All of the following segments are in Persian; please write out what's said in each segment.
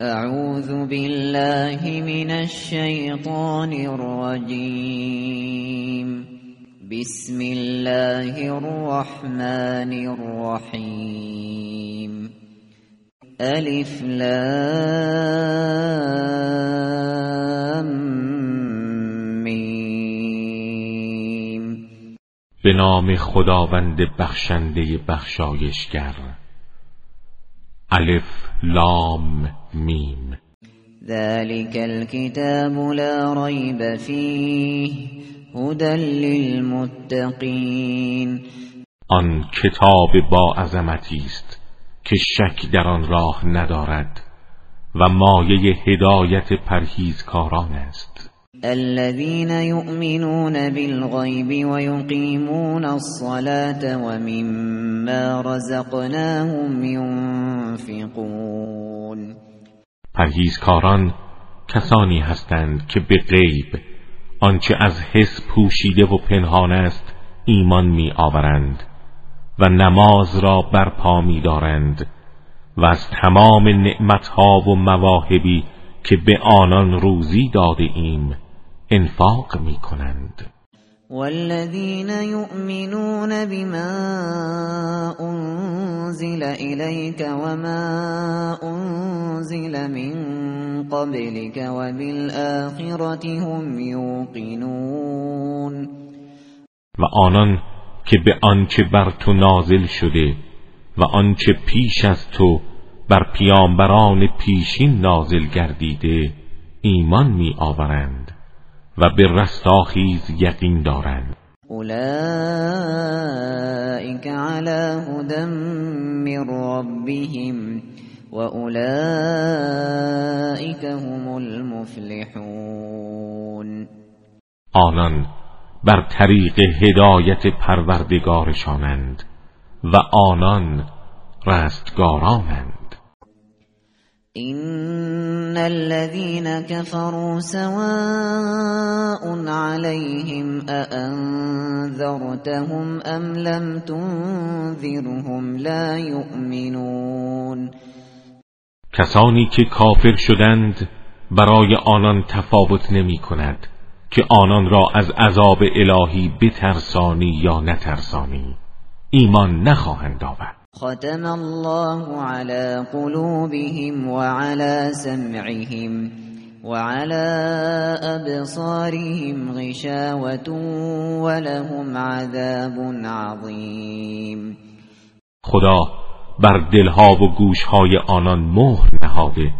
اعوذ بالله من الشیطان الرجیم بسم الله الرحمن الرحیم الف لام میم به نام خداوند بخشنده بخشایشگر الف لام میم. ذلك الكتاب لا ريب فيه هدى للمتقین آن کتاب با عظمتی است که شک در آن راه ندارد و مایه هدایت پرهیزکاران است. الذين يؤمنون بالغيب ويقيمون الصلاة ومما رزقناهم ينفقون. پرهیزکاران کسانی هستند که به غیب آنچه از حس پوشیده و پنهان است ایمان می آورند و نماز را برپا می دارند و از تمام نعمتها و مواهبی که به آنان روزی داده ایم انفاق می کنند والذین یؤمنون بما انزل الیک وما انزل من قبلك وبالآخرة هم یوقنون. و آنان که به آنچه بر تو نازل شده و آنچه پیش از تو بر پیامبران پیشین نازل گردیده ایمان می آورند و به رستاخیز یقین دارند. اولئک علی هدى من ربهم و اولئک هم المفلحون. آنان بر طریق هدایت پروردگارشانند و آنان رستگارانند. ان الذين كفروا سواء عليهم اانذرتهم ام لم تنذرهم لا يؤمنون کسانی که کافر شدند برای آنان تفاوت نمی کند که آنان را از عذاب الهی بترسانی یا نترسانی. ایمان نخواهند آورد. ختم الله على قلوبهم وعلى سمعهم وعلى أبصارهم غشاوة ولهم عذاب عظیم خدا بر دلها و گوشهای آنان مهر نهاده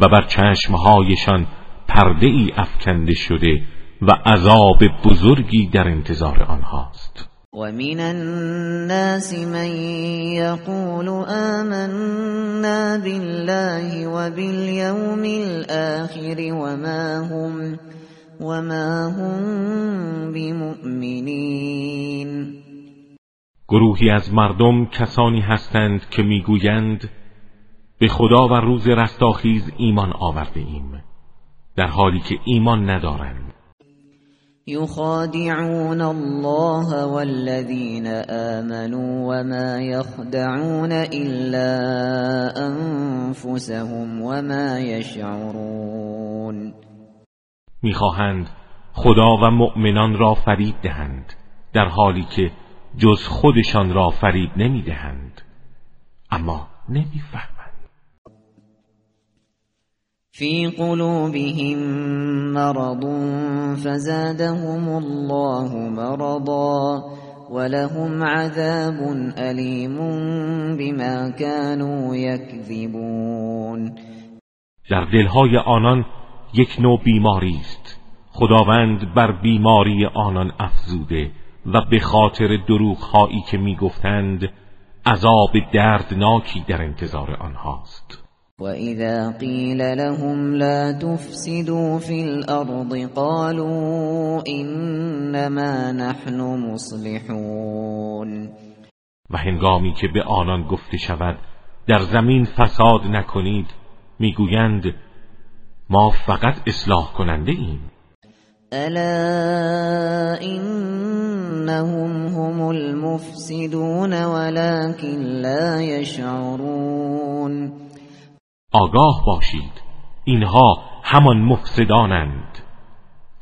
و بر چشمهایشان پرده ای افکنده شده و عذاب بزرگی در انتظار آنهاست. ومن الناس من يقول آمنا بالله وباليوم الآخر وما هم وما هم بمؤمنین گروهی از مردم کسانی هستند که می‌گویند به خدا و روز رستاخیز ایمان آورده ایم در حالی که ایمان ندارند. يخادعون الله والذين آمنوا وما يخدعون إلا أنفسهم وما يشعرون. می‌خواهند خدا و مؤمنان را فریب دهند در حالی که جز خودشان را فریب نمی‌دهند. اما نمی‌فهمند. في قلوبهم مرض فزادهم الله مرضا ولهم عذاب أليم بما كانوا يكذبون. در دلهای آنان یک نوع بیماری است. خداوند بر بیماری آنان افزوده و به خاطر دروغهایی که می‌گفتند عذاب دردناکی در انتظار آنهاست. وَإِذَا قِيلَ لَهُمْ لَا تُفْسِدُوا فِي الْأَرْضِ قَالُوا إِنَّمَا نَحْنُ مُصْلِحُونَ و هنگامی که به آنان گفته شود در زمین فساد نکنید. می‌گویند ما فقط اصلاح کننده ایم. الا انهم هم المفسدون ولكن لا يشعرون آگاه باشید. اینها همان مفسدانند.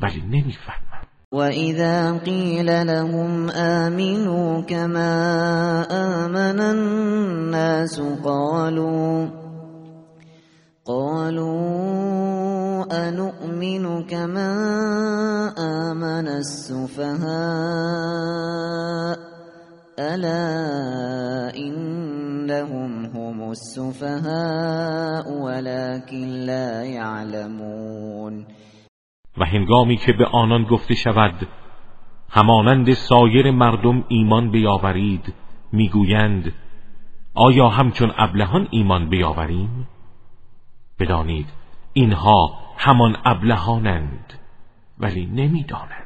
ولی نمی‌فهمند وإذا قيل لهم آمنوا كما آمن الناس قالوا قالوا أنؤمن كما آمن السفهاء ألا إنهم هم السفهاء ولكن لا يعلمون. و هنگامی که به آنان گفته شود همانند سایر مردم ایمان بیاورید می‌گویند آیا همچون ابلهان ایمان بیاوریم؟ بدانید اینها همان ابلهانند ولی نمی‌دانند.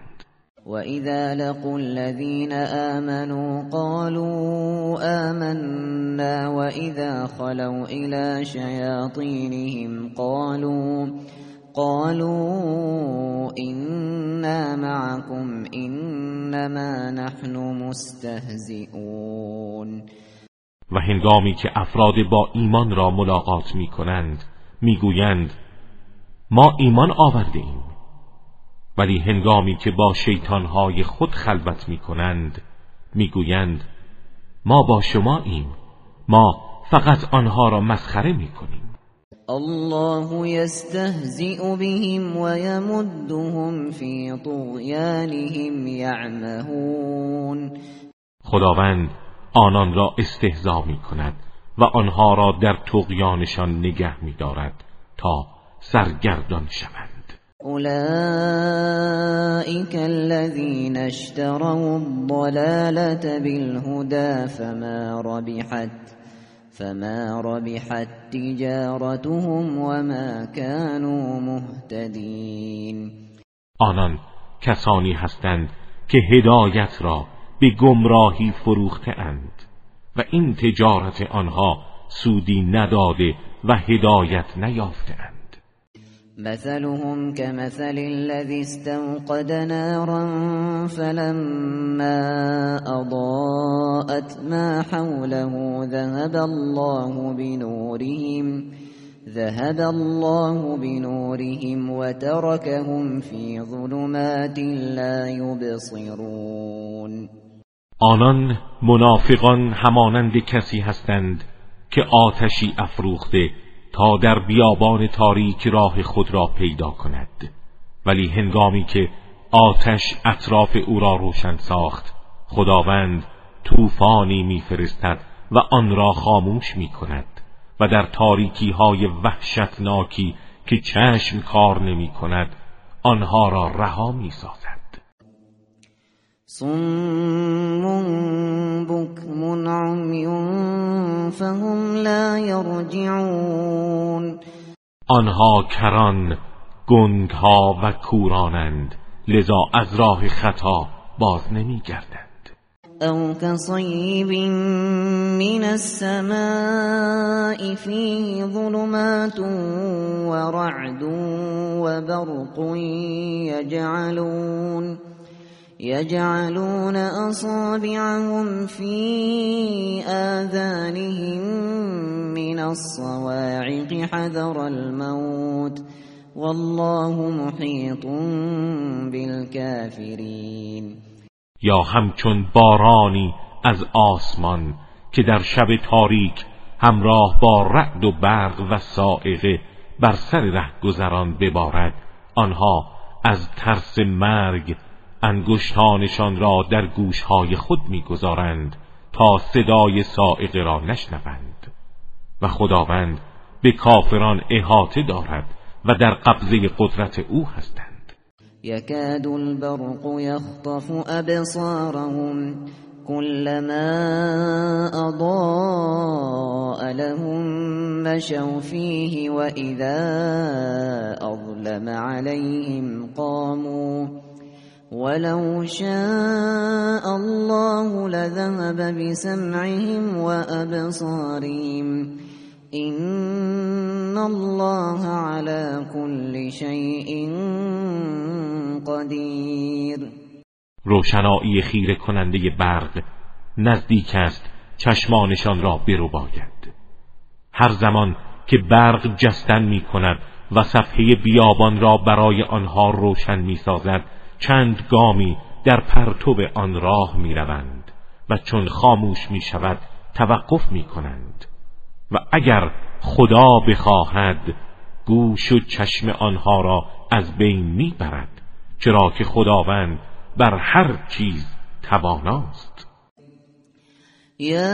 وإذا لقوا الذين آمنوا قالوا آمنا وإذا خلوا إلى شياطينهم قالوا قالوا إنا معكم إنما نحن مستهزئون. و هنگامی که افراد با ایمان را ملاقات می کنند می‌گویند ما ایمان آورده ایم ولی هنگامی که با شیطانهای خود خلوت می‌کنند می‌گویند ما با شما ایم ما فقط آنها را مسخره می‌کنیم. الله یستهزئ بهم ويمدهم فی طغیانهم یعمهون خداوند آنان را استهزا می کند و آنها را در تقیانشان نگه می‌دارد تا سرگردان شوند. اولئك الذين اشتروا الضلالة بالهدى فما ربحت فما ربحت تجارتهم وما كانوا مهتدين. آنان کسانی هستند که هدایت را به گمراهی فروخته اند و این تجارت آنها سودی نداده و هدایت نیافتند مثلهم كمثل الذي استوقد نارا فلما أضاءت ما حوله ذهب الله بنورهم ذهب الله بنورهم وتركهم في ظلمات لا يبصرون. آنان منافقان همانند کسی هستند که آتشی افروخته تا در بیابان تاریک راه خود را پیدا کند. ولی هنگامی که آتش اطراف او را روشن ساخت خداوند طوفانی میفرستد و آن را خاموش می کند و در تاریکی های وحشتناکی که چشم کار نمی کند آنها را رها می سازد صم بكم عمي فهم لا يرجعون. آنها کران گنگها و کورانند لذا از راه خطا باز نمی گردند او كصيب من السماء فيه ظلمات ورعد وبرق يجعلون. يجعلون أصابعهم في آذانهم من الصواعق حذر الموت والله محيط بالكافرين. یا همچون بارانی از آسمان که در شب تاریک همراه با رعد و برق و سائقه بر سر رهگذران ببارد آنها از ترس مرگ انگشتانشان را در گوشهای خود می‌گذارند تا صدای سائقه را نشنوند. و خداوند به کافران احاطه دارد و در قبضه قدرت او هستند. یکاد البرق یخطف ابصارهم كلما اضاء لهم مشوا فيه واذا اظلم عليهم قاموا ولو شاء الله لذهب بسمعهم وأبصارهم. إن الله على كل شيء قدیر روشنایی خیره کننده برق نزدیک است چشمانشان را برو باید هر زمان که برق جستن می کند و صفحه بیابان را برای آنها روشن می سازد چند گامی در پرتو آن راه می روند و چون خاموش می شود توقف می کنند و اگر خدا بخواهد گوش و چشم آنها را از بین می برد چرا که خداوند بر هر چیز تواناست. یا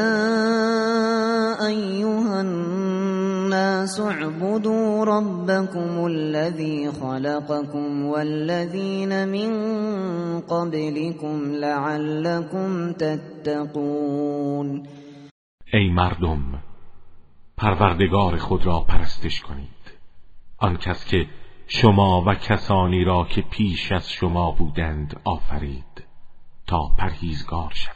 ایها الناس اعبدوا ربكم الذي خلقكم والذين من قبلكم لعلكم تتقون. ای مردم پروردگار خود را پرستش کنید. آن کس که شما و کسانی را که پیش از شما بودند آفرید تا پرهیزگار شوید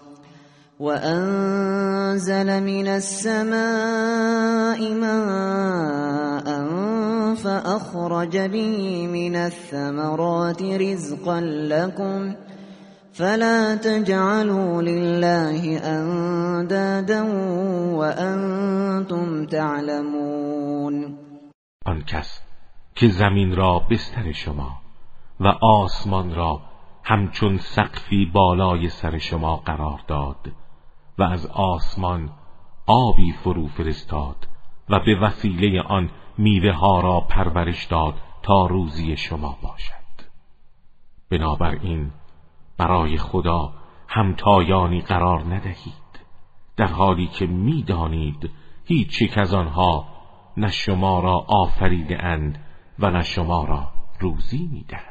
وأنزل من السماء ماء فأخرج به من الثمرات رزقا لكم فلا تجعلوا لله اندادا وانتم تعلمون آن کس که زمین را بستر شما و آسمان را همچون سقفی بالای سر شما قرار داد و از آسمان آبی فرو فرستاد و به وسیله آن میوه ها را پرورش داد تا روزی شما باشد. بنابراین برای خدا همتایانی قرار ندهید در حالی که می‌دانید هیچ یک از آنها نه شما را آفریده اند و نه شما را روزی می‌دهند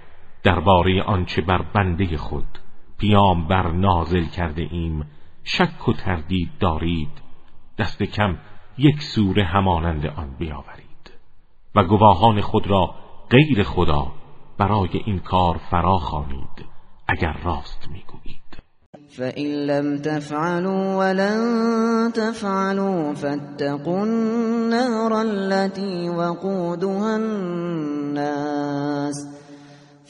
درباره آنچه بر بنده خود پیام بر نازل کرده ایم شک و تردید دارید دست کم یک سوره همانند آن بیاورید. و گواهان خود را غیر خدا برای این کار فرا خوانید اگر راست می‌گویید. فَإِن لَّمْ تَفْعَلُوا وَلَن تَفْعَلُوا فَاتَّقُوا النَّارَ الَّتِي وَقُودُهَا النَّاسُ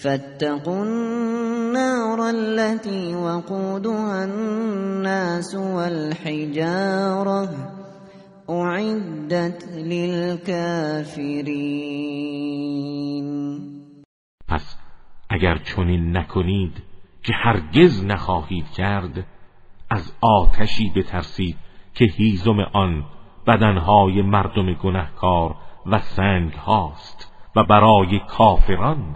فاتقوا النار التي وقودها الناس والحجارة. اعدت للكافرین پس اگر چنین نکنید که هرگز نخواهید کرد از آتشی بترسید که هیزم آن بدنهای مردم گنهکار و سنگ هاست و برای کافران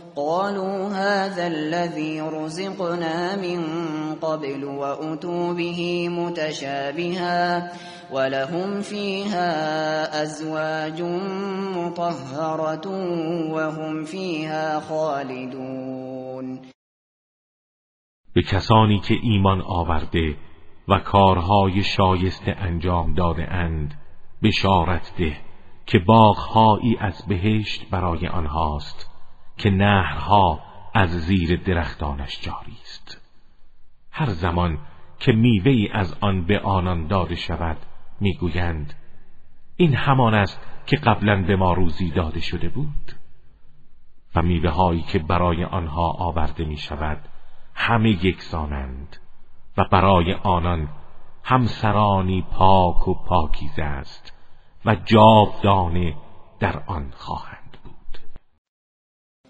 قالوا هذا الذي رزقنا من قبل وأتوا به متشابها ولهم فيها أزواج مطهرة وهم فيها خالدون. به کسانی که ایمان آورده و کارهای شایسته انجام داده اند بشارت ده که باغهایی از بهشت برای آنهاست. که نهرها از زیر درختانش جاری است. هر زمان که میوه از آن به آنان داده شود می‌گویند این همان است که قبلا به ما روزی داده شده بود. و میوه هایی که برای آنها آورده می شود همه یکسانند و برای آنان همسرانی پاک و پاکیزه است و جاودانه در آن خواهند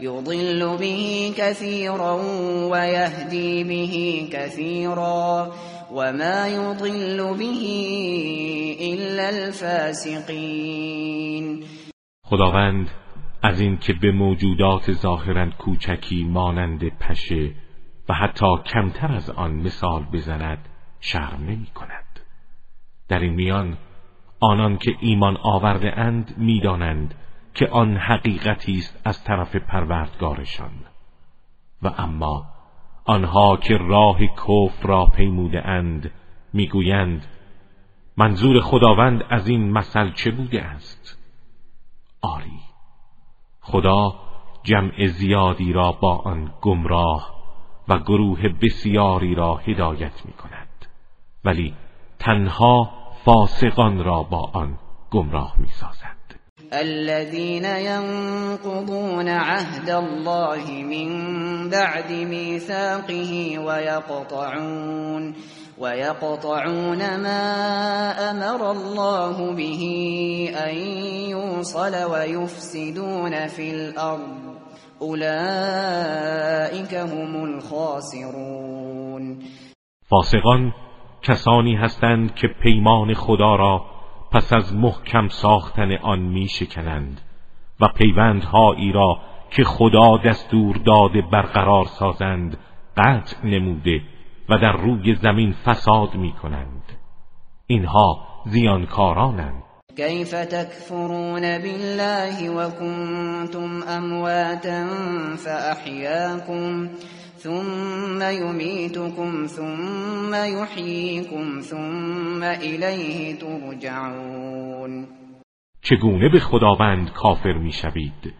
يضل به كثيرا ويهدي به كثيرا وما يضل به إلا الفاسقين. خداوند از اینکه به موجودات ظاهرا کوچکی مانند پشه و حتی کمتر از آن مثال بزند شرم نمی کند. در این میان آنان که ایمان آورده اند می‌دانند که آن حقیقتی است از طرف پروردگارشان. و اما آنها که راه کفر را پیموده اند می‌گویند منظور خداوند از این مثل چه بوده است؟ آری خدا جمع زیادی را با آن گمراه و گروه بسیاری را هدایت می کند ولی تنها فاسقان را با آن گمراه می سازد الذين ينقضون عهد الله من بعد ميثاقه ويقطعون ويقطعون ما أمر الله به أن يوصل ويفسدون في الأرض. أولئك هم الخاسرون. فاسقان کسانی هستند که پیمان خدا را پس از محکم ساختن آن می شکنند و پیوندهایی را که خدا دستور داده برقرار سازند قطع نموده و در روی زمین فساد می کنند اینها زیانکارانند. كيف تكفرون بالله وكنتم امواتا فاحياكم ثم يميتكم ثم يحييكم ثم الیه ترجعون چگونه به خداوند کافر می‌شوید؟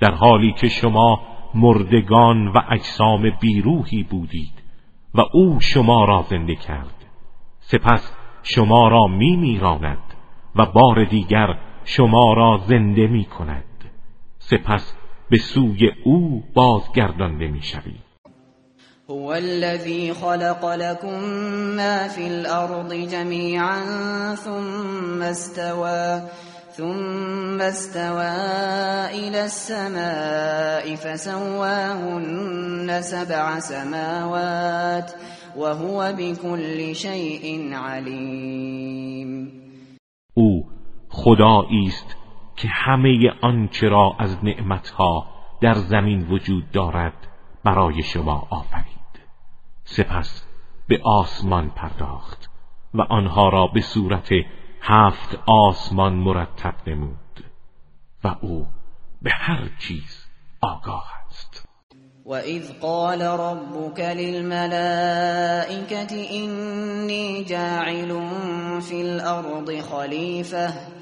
در حالی که شما مردگان و اجسام بیروحی بودید و او شما را زنده کرد. سپس شما را می میراند و بار دیگر شما را زنده می کند سپس به سوی او بازگردانده می شوید هو الذي خلق لكم ما في الأرض جميعا ثم استوى ثم استوى إلى السماء فسواهن سبع سماوات وهو بكل شيء عليم. او خدایی است که همه آنچه را از نعمتها در زمین وجود دارد برای شما آفرید. سپس به آسمان پرداخت و آنها را به صورت هفت آسمان مرتب نمود و او به هر چیز آگاه است. وَإِذْ قَالَ رَبُّكَ لِلْمَلَائِكَةِ إِنِّي جَاعِلٌ فِي الْأَرْضِ خَلِيفَةً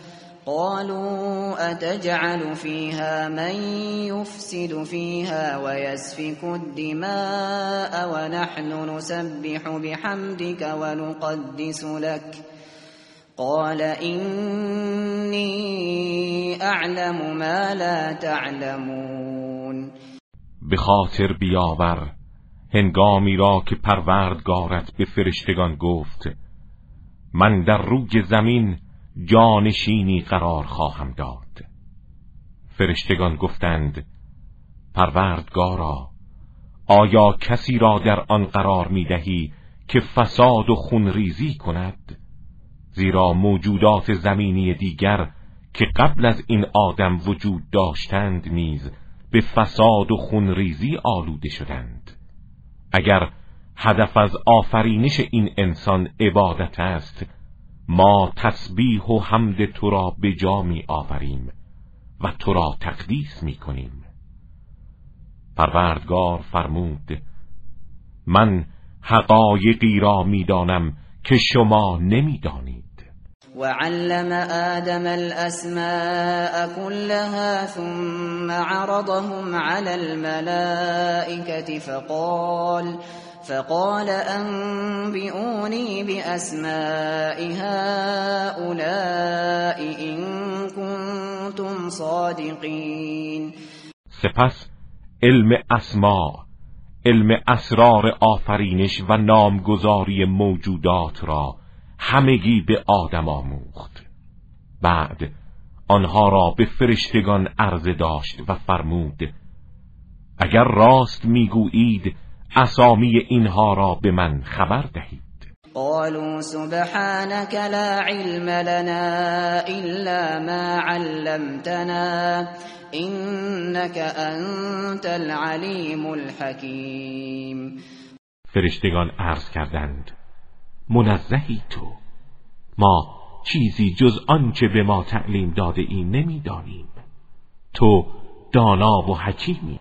قالوا أتجعل فيها من يفسد فيها ويسفك الدماء ونحن نسبح بحمدك ونقدس لك؟ قال إني أعلم ما لا تعلمون. به خاطر بیاور هنگامی را که پروردگارت به فرشتگان گفت من در روی زمین جانشینی قرار خواهم داد. فرشتگان گفتند پروردگارا آیا کسی را در آن قرار می دهی که فساد و خونریزی کند؟ زیرا موجودات زمینی دیگر که قبل از این آدم وجود داشتند نیز به فساد و خونریزی آلوده شدند. اگر هدف از آفرینش این انسان عبادت است ما تسبیح و حمد تو را به جا می آوریم و تو را تقدیس می کنیم. پروردگار فرمود من حقایقی را می‌دانم که شما نمی‌دانید وعلم آدم الأسماء كلها ثم عرضهم على الملائكة فقال فقال أنبئوني بأسماء هؤلاء إن كنتم صادقين. سپس علم اسماء علم اسرار آفرینش و نامگذاری موجودات را همگی به آدم آموخت. بعد آنها را به فرشتگان عرضه داشت و فرمود اگر راست می‌گویید اسامی اینها را به من خبر دهید. قالوا سبحانك لا علم لنا الا ما علمتنا انك انت العلیم الحکیم فرشتگان عرض کردند منزهی تو. ما چیزی جز آنچه به ما تعلیم داده ای نمی‌دانیم. تو دانا و حکیمی.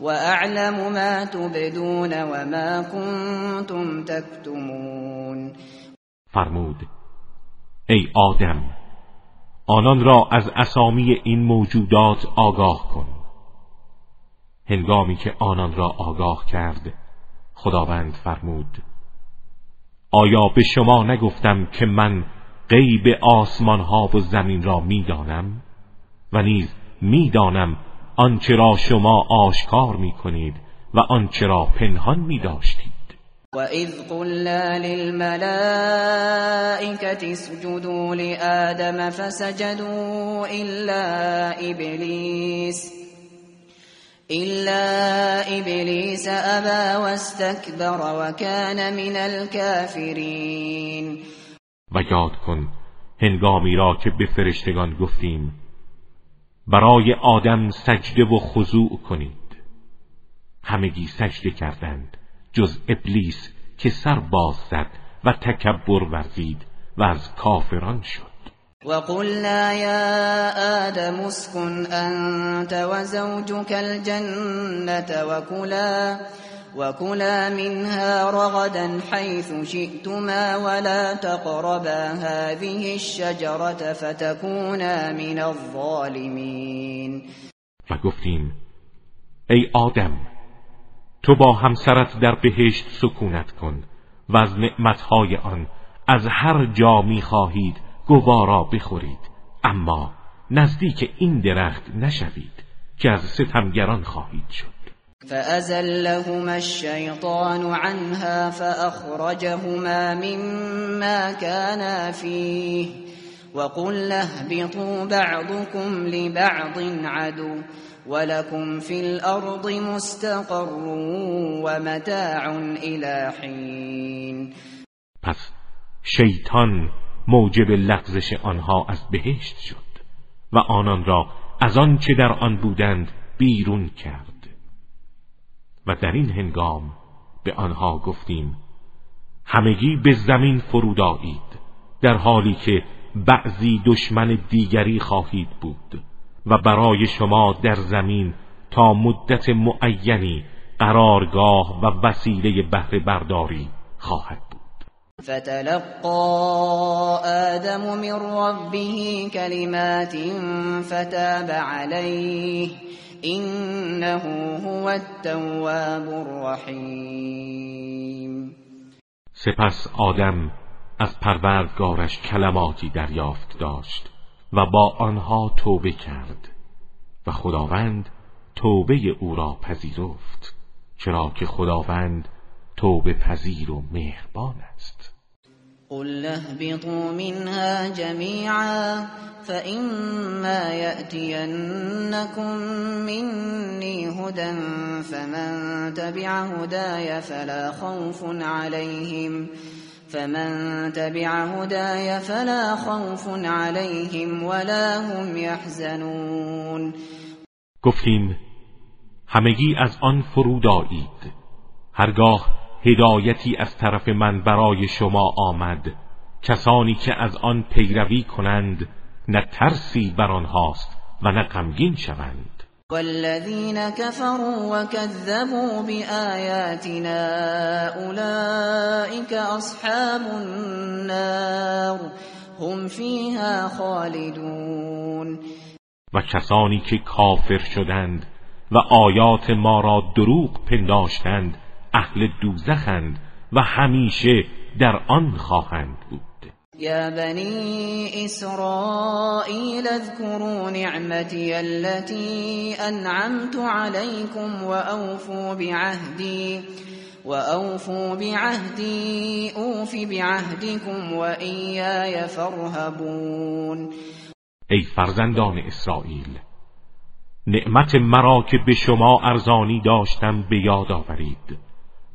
وأعلم ما تبدون وما كنتم تكتمون. فرمود ای آدم آنان را از اسامی این موجودات آگاه کن. هنگامی که آنان را آگاه کرد خداوند فرمود آیا به شما نگفتم که من غیب آسمان ها و زمین را می‌دانم و نیز می‌دانم آنچه را شما آشکار می کنید و آنچه را پنهان می داشتید و اذ قلنا للملائكة اسجدوا لآدم فسجدوا إلا إبليس إلا إبليس أبى واستكبر وكان من الكافرين. و یاد کن هنگامی را که به فرشتگان گفتیم برای آدم سجده و خضوع کنید. همگی سجده کردند جز ابلیس که سر باز زد و تکبر ورزید و از کافران شد. وقلنا يا آدم اسكن أنت وزوجك الجنة وكلا وكلا منها رغدا حيث شئتما ولا تقربا هذه الشجرة فتكونا من الظالمين. و گفتیم ای آدم تو با همسرت در بهشت سکونت کن و از نعمتهای آن از هر جا می خواهید گوارا بخورید. اما نزدیک این درخت نشوید که از ستمگران خواهید شد. فأزلهما الشيطان عنها فأخرجهما مما كانا فيه وقل اهبطوا بعضكم لبعض عدو ولكم في الأرض مستقر ومتاع إلى حين. پس شیطان موجب لغزش آنها از بهشت شد و آنان را از آنچه در آن بودند بیرون کرد. و در این هنگام به آنها گفتیم همگی به زمین فرود آیید در حالی که بعضی دشمن دیگری خواهید بود و برای شما در زمین تا مدت معینی قرارگاه و وسیله بهره برداری خواهد بود. فتلقى آدم من ربه كلمات فتاب عليه انه هو التواب الرحیم سپس آدم از پروردگارش کلماتی دریافت داشت و با آنها توبه کرد و خداوند توبه او را پذیرفت چرا که خداوند توبه پذیر و مهربان است. قل اهبطوا منها جميعا فإما يأتينكم مني هدى فمن تبع هداي فلا خوف عليهم فمن تبع هداي فلا خوف عليهم ولا هم يحزنون. گفتیم همگی از آن فرود آیید هرگاه هدایتی از طرف من برای شما آمد. کسانی که از آن پیروی کنند نه ترسی بر آنهاست و نه غمگین شوند. والذین كفروا وكذبوا بآياتنا اولئك اصحاب النار هم فيها خالدون. و کسانی که کافر شدند و آیات ما را دروغ پنداشتند اهل دوزخند و همیشه در آن خواهند بود. یا بنی اسرائیل اذكروا نعمتی التي انعمت عليكم واوفوا بعهدي واوفوا بعهدي اوف بعهدكم وإياي فارهبون ای فرزندان اسرائیل نعمت مرا که به شما ارزانی داشتم به یاد آورید.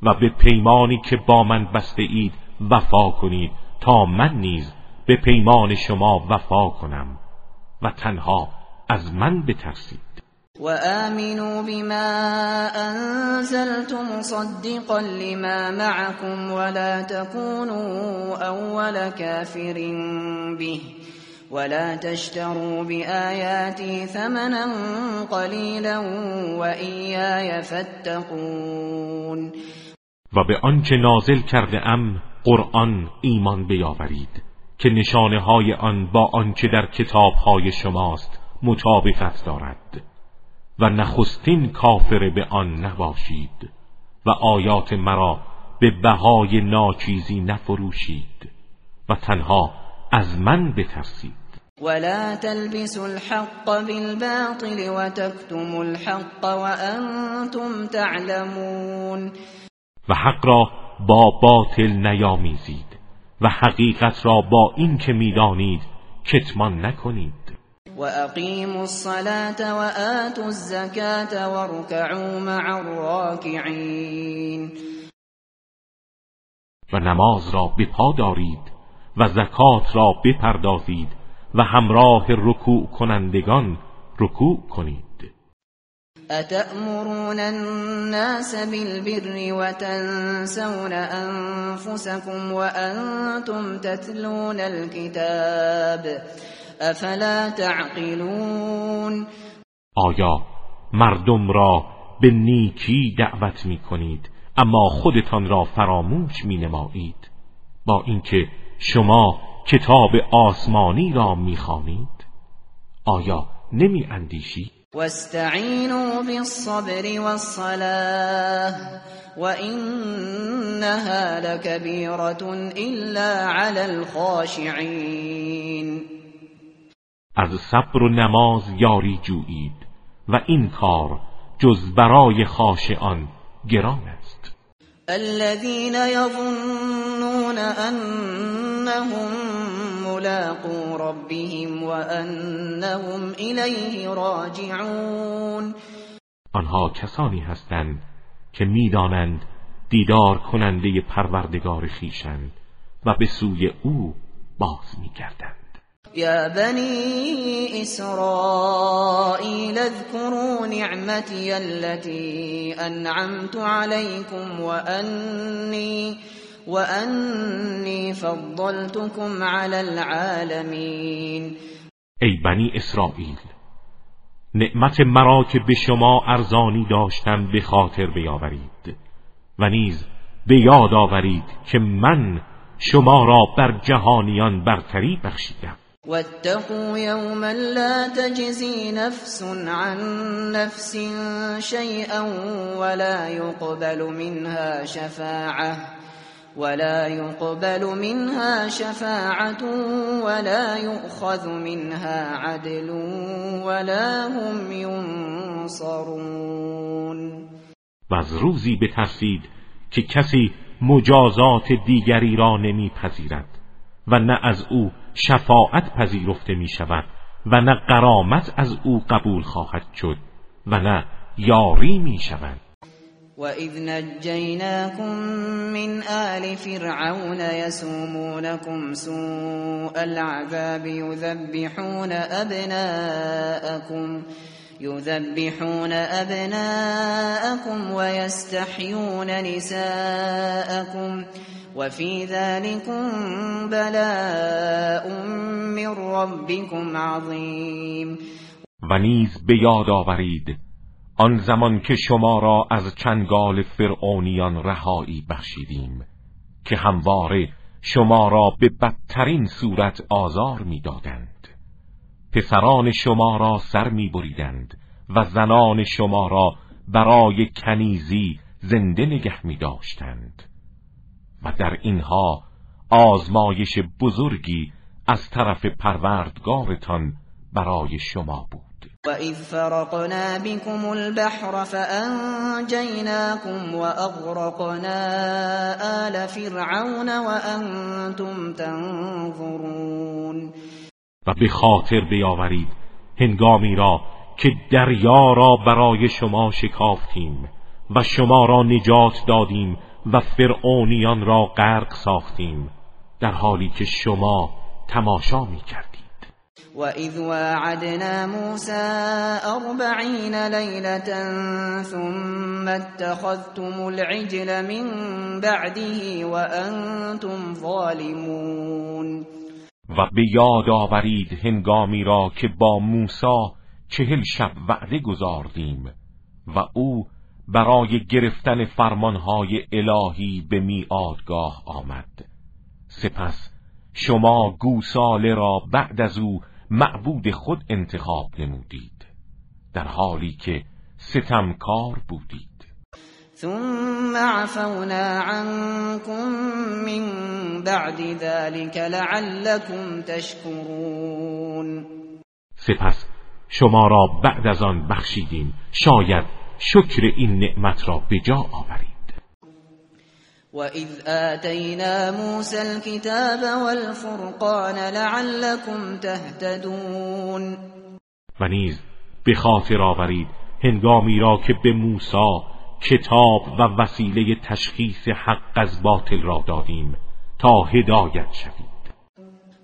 و به پیمانی که با من بسته اید وفا کنید تا من نیز به پیمان شما وفا کنم و تنها از من بترسید. و آمنوا بما انزلت مصدقا لما معكم ولا تكونوا اول كافر به ولا تشتروا بآياتي ثمنا قليلا وإياي فاتقون. و به آنچه نازل کرده ام قرآن ایمان بیاورید که نشانه های آن با آنچه در کتاب های شماست مطابقت دارد و نخستین کافر به آن نباشید و آیات مرا به بهای ناچیزی نفروشید و تنها از من بترسید. ولا تلبسوا الحق بالباطل وتكتموا الحق وانتم تعلمون. و حق را با باطل نیامیزید و حقیقت را با این که می‌دانید کتمان نکنید. و اقیموا الصلاة و آتوا الزکاة واركعوا مع الراکعین. و نماز را بپا دارید و زکات را بپردازید و همراه رکوع کنندگان رکوع کنید. اتأمرون الناس بالبر وتنسون انفسكم وانتم تتلون الكتاب افلا تعقلون؟ آیا مردم را به نیکی دعوت می کنید اما خودتان را فراموش می نمایید با اینکه شما کتاب آسمانی را می خانید آیا نمی اندیشید واستعینوا بالصبر والصلاة وإنها لكبيرة إلا على الخاشعين. از صبر و نماز یاری جویید و این کار جز برای خاشعان گران است. الذين يظنون أنهم ملاقو ربهم وأنهم إليه راجعون. آنها کسانی هستند که می‌دانند دیدار کننده پروردگار خیشند و به سوی او باز میگردند. يا بني إسرائيل اذكروا نعمتي التي أنعمت عليكم وأني وأني فضلتكم على العالمين. ای بنی اسرائیل نعمت مرا که به شما ارزانی داشتم به خاطر بیاورید و نیز به یاد آورید که من شما را بر جهانیان برتری بخشیدم. واتقوا يوما لا تجزي نفس عن نفس شيئا ولا يقبل منها شفاعة ولا يقبل منها شفاعة ولا يؤخذ منها عدل ولا هم ينصرون. و از روزی بترسید که کسی مجازات دیگری را نمیپذیرد و نه از او شفاعت پذیرفته می شود و نه قرامت از او قبول خواهد شد و نه یاری می شود وإذ نجيناكم من آل فرعون يسومونكم سوء العذاب يذبحون أبناءكم يذبحون أبناءكم ويستحيون نساءكم وفي ذلكم بلاء من ربكم عظیم و نیز به آورید آن زمان که شما را از چنگال فرعونیان رهایی بخشیدیم که همواره شما را به بدترین صورت آزار می‌دادند. پسران شما را سر میبریدند و زنان شما را برای کنیزی زنده نگه می داشتند و در اینها آزمایش بزرگی از طرف پروردگارتان برای شما بود. وَإِذْ فَرَقْنَا بِكُمُ الْبَحْرَ فَأَنْجَيْنَاكُمْ وَأَغْرَقْنَا آلَ فِرْعَوْنَ وَأَنْتُمْ تَنْظُرُونَ و به خاطر بیاورید هنگامی را که دریا را برای شما شکافتیم و شما را نجات دادیم و فرعونیان را غرق ساختیم در حالی که شما تماشا می کردید وَإِذْ مُوسَى أَرْبَعِينَ لَيْلَةً ثُمَّ اتَّخَذْتُمُ الْعِجْلَ مِنْ بَعْدِهِ وَأَنْتُمْ ظَالِمُونَ و به یاد آورید هنگامی را که با موسی چهل شب وعده گذاردیم و او برای گرفتن فرمانهای الهی به میادگاه آمد. سپس شما گوساله را بعد از او معبود خود انتخاب نمودید در حالی که ستمکار بودید. ثم عفونا عنكم من بعد ذلك لعلكم تشكرون. سپس شما را بعد از آن بخشیدیم. شاید شکر این نعمت را به جا آورید. وَإِذْ آتَيْنَا مُوسَى الْكِتَابَ وَالْفُرْقَانَ لَعَلَّكُمْ تَهْتَدُونَ و نیز به خاطر آورید هنگامی را که به موسی کتاب و وسیله تشخیص حق از باطل را دادیم تا هدایت شوید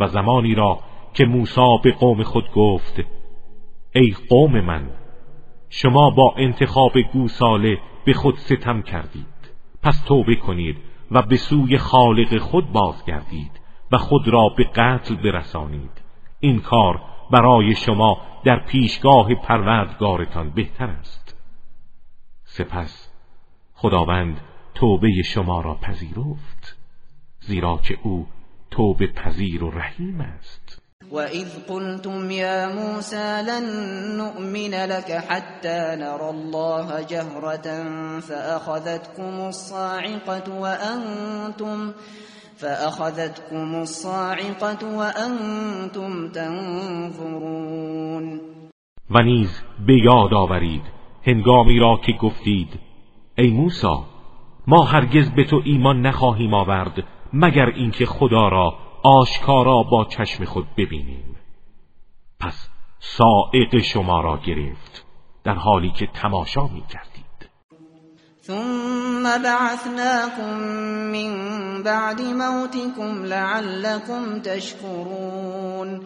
و زمانی را که موسی به قوم خود گفت ای قوم من شما با انتخاب گوساله به خود ستم کردید. پس توبه کنید و به سوی خالق خود بازگردید و خود را به قتل برسانید. این کار برای شما در پیشگاه پروردگارتان بهتر است. سپس خداوند توبه شما را پذیرفت زیرا که او توبه پذیر و رحیم است. وَإِذْ قُلْتُمْ يَا مُوسَى لَن نُّؤْمِنَ لَكَ حَتَّى نَرَى اللَّهَ جَهْرَةً فَأَخَذَتْكُمُ الصَّاعِقَةُ وَأَنتُمْ فَأَخَذَتْكُمُ الصَّاعِقَةُ وَأَنتُمْ تَنظُرُونَ. و نیز به یاد آورید هنگامی را که گفتید ای موسی ما هرگز به تو ایمان نخواهیم آورد. مگر اینکه خدا را آشکارا با چشم خود ببینیم. پس سائق شما را گرفت در حالی که تماشا می کردید. ثم بعثناكم من بعد موتكم لعلكم تشكرون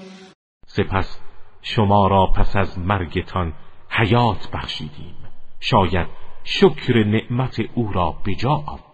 سپس شما را پس از مرگتان حیات بخشیدیم. شاید شکر نعمت او را به جا آورد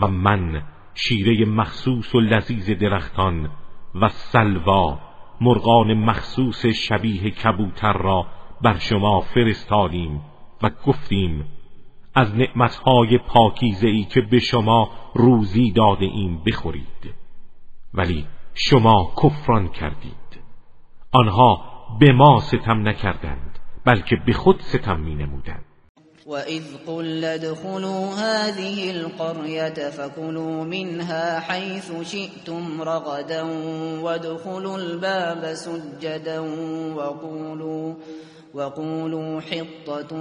و من شیره مخصوص و لذیذ درختان و سلوا مرغان مخصوص شبیه کبوتر را بر شما فرستادیم و گفتیم از نعمتهای پاکیزه ای که به شما روزی داده ایم بخورید. ولی شما کفران کردید. آنها به ما ستم نکردند بلکه به خود ستم می نمودند وإذ قل ادخلوا هذه القرية فكلوا منها حيث شئتم رغدا وادخلوا الباب سجدا وقولوا وقولوا حطة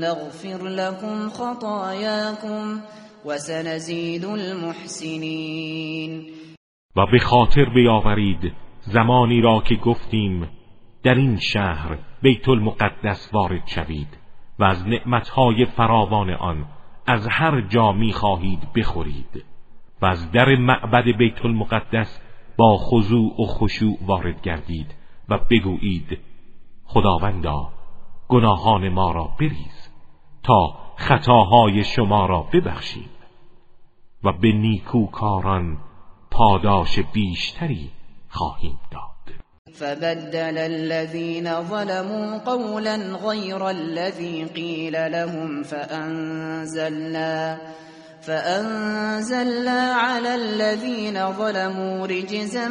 نغفر لكم خطاياكم وسنزيد المحسنين و به خاطر بیاورید زمانی را که گفتیم در شهر بیت المقدس وارد شوید. و از نعمتهای فراوان آن از هر جا می خواهید بخورید و از در معبد بیت المقدس با خضوع و خشوع وارد گردید و بگویید خداوندا گناهان ما را بریز تا خطاهای شما را ببخشیم و به نیکوکاران پاداش بیشتری خواهیم داد. فبدل الذين ظلموا قولا غير الذي قيل لهم فأنزلنا فأنزلنا على الذين ظلموا رجزا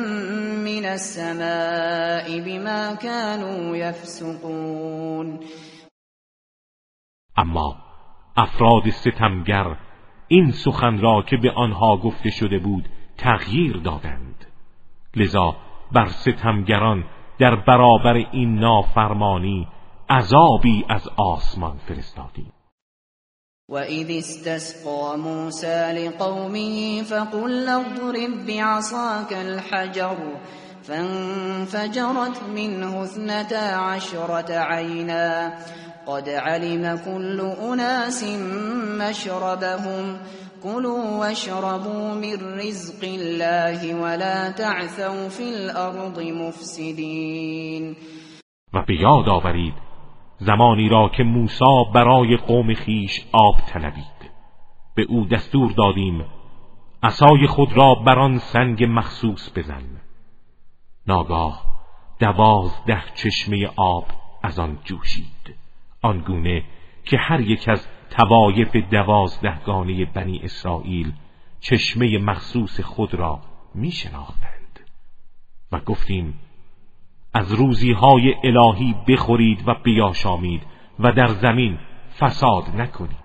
من السماء بما كانوا يفسقون. اما افراد ستمگر این سخن را که به آنها گفته شده بود تغییر دادند. لذا بر ستمگران در برابر این نافرمانی عذابی از آسمان فرستادیم. وإذ استسقى موسى لقومه فقل اضرب بعصاك الحجر فانفجرت منه اثنتا عشرة عينا قد علم كل أناس مشربهم كلوا واشربوا من رزق الله ولا تعثوا في الارض مفسدين. و به یاد آورید زمانی را که موسی برای قوم خیش آب طلبید. به او دستور دادیم عصای خود را بر آن سنگ مخصوص بزن. ناگاه دوازده چشمه آب از آن جوشید. آنگونه که هر یک از توایف دوازدهگانه بنی اسرائیل چشمه مخصوص خود را می شناختند و گفتیم از روزیهای الهی بخورید و بیاشامید و در زمین فساد نکنید.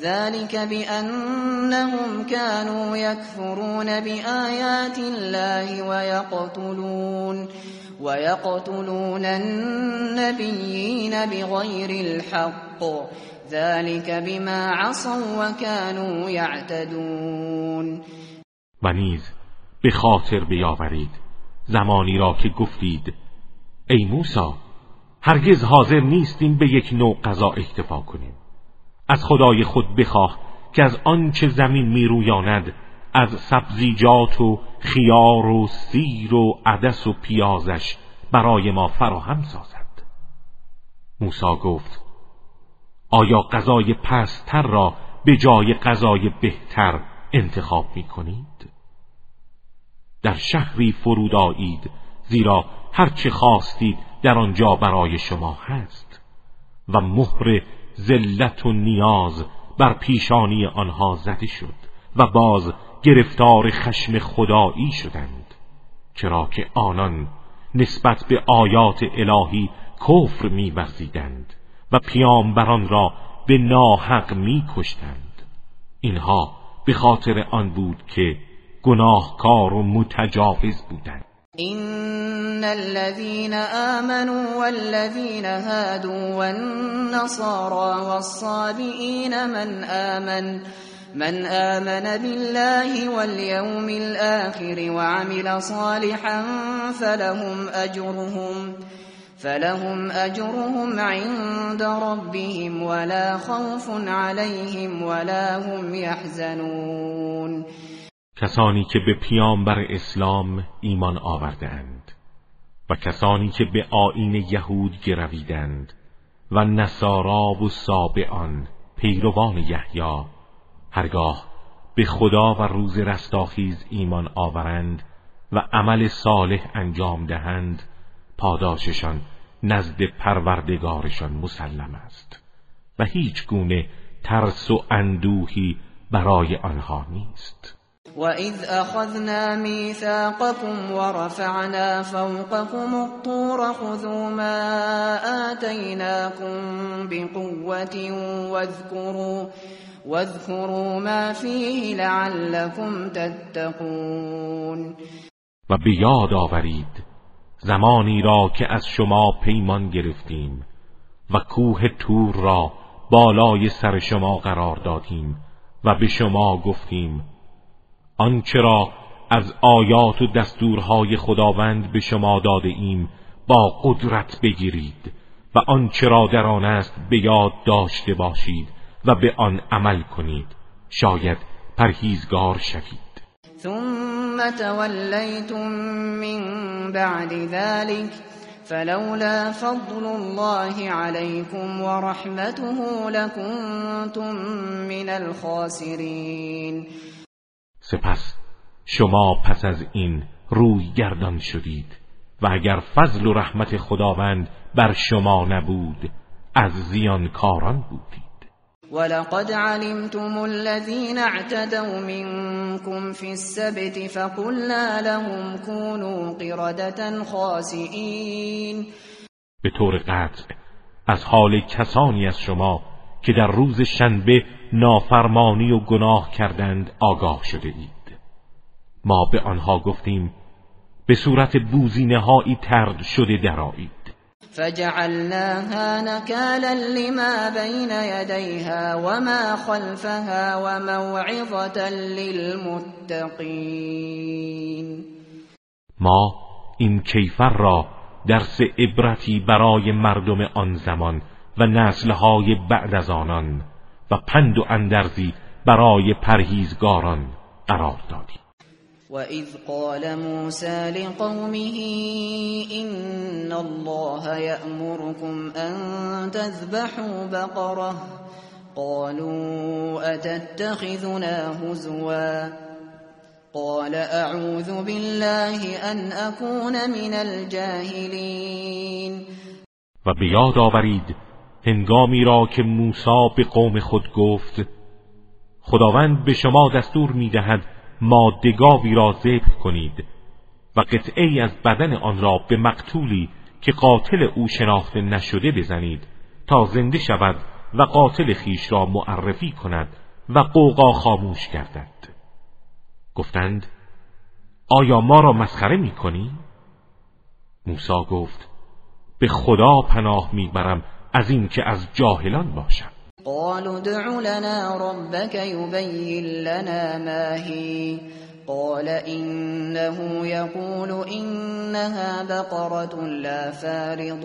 ذلك بأنهم كانوا يكفرون بآيات الله ويقتلون ويقتلون النبيين بغير الحق ذلك بما عصوا وكانوا يعتدون و نیز به خاطر بیاورید زمانی را که گفتید ای موسی هرگز حاضر نیستیم به یک نوع غذا اکتفا کنیم. از خدای خود بخواه که از آنچه زمین میرویاند از سبزیجات و خیار و سیر و عدس و پیازش برای ما فراهم سازد موسی گفت آیا غذای پستر را به جای غذای بهتر انتخاب می کنید؟ در شهری فرود آیید زیرا هرچه خواستید در آنجا برای شما هست و مهر ذلت و نیاز بر پیشانی آنها زده شد و باز گرفتار خشم خدایی شدند چرا که آنان نسبت به آیات الهی کفر میورزیدند و پیامبران را به ناحق میکشتند. اینها به خاطر آن بود که گناهکار و متجاوز بودند. إن الذين آمنوا والذين هادوا والنصارى والصابئين من آمن من آمن بالله واليوم الآخر وعمل صالحا فلهم أجرهم فلهم أجرهم عند ربهم ولا خوف عليهم ولا هم يحزنون کسانی که به پیامبر اسلام ایمان آورده اند و کسانی که به آین یهود گرویدند و نصارا و سابعان پیروان یحیی هرگاه به خدا و روز رستاخیز ایمان آورند و عمل صالح انجام دهند پاداششان نزد پروردگارشان مسلم است و هیچ گونه ترس و اندوهی برای آنها نیست. وَإِذْ أَخَذْنَا مِيثَاقَكُمْ وَرَفَعْنَا فَوْقَكُمُ الطُّورَ خُذُوا مَا آتَيْنَاكُمْ بِقُوَّةٍ وَاذْكُرُوا وَاذْكُرُوا مَا فِيهِ لَعَلَّكُمْ تَتَّقُونَ و به یاد آورید زمانی را که از شما پیمان گرفتیم و کوه تور را بالای سر شما قرار دادیم و به شما گفتیم آنچه را از آیات و دستورهای خداوند به شما داده ایم با قدرت بگیرید و آنچه را در آن است به یاد داشته باشید و به آن عمل کنید. شاید پرهیزگار شوید. ثم تولیتم من بعد ذلك فلولا فضل الله عليكم ورحمته لكنتم من الخاسرين. سپس شما پس از این روی گردان شدید و اگر فضل و رحمت خداوند بر شما نبود از زیانکاران بودید. ولقد علمتم الذين اعتدوا منكم في السبت فقلنا لهم كونوا قردة خاسئين. به طور قطع از حال کسانی از شما که در روز شنبه نافرمانی و گناه کردند آگاه شده اید ما به آنها گفتیم به صورت بوزینه هایی ترد شده درآیید. فجعلناها نكالا لما بين يديها وما خلفها وموعظة للمتقين ما این کیفر را درس عبرتی برای مردم آن زمان و نسلهای بعد از آنان و پند و اندرزی برای پرهیزگاران قرار دادیم. وَإِذْ قَالَ مُوسَى لِقَوْمِهِ إِنَّ اللَّهَ يَأْمُرُكُمْ أَن تَذْبَحُوا بَقَرَةً قَالُوا أَتَتَّخِذُنَا هُزُوًا. قَالَ أَعُوذُ بِاللَّهِ أَنْ أَكُونَ مِنَ الْجَاهِلِينَ و به یاد آورید هنگامی را که موسی به قوم خود گفت خداوند به شما دستور می‌دهد ماده گاوی را ذبح کنید و قطعه از بدن آن را به مقتولی که قاتل او شناخته نشده بزنید تا زنده شود و قاتل خیش را معرفی کند و قوقا خاموش گردد گفتند آیا ما را مسخره می کنی؟ موسی گفت به خدا پناه می‌برم از اینکه از جاهلان باشم. قالوا ادع لنا ربك يبين لنا ما هي. قال إنه يقول إنها بقرة لا فارض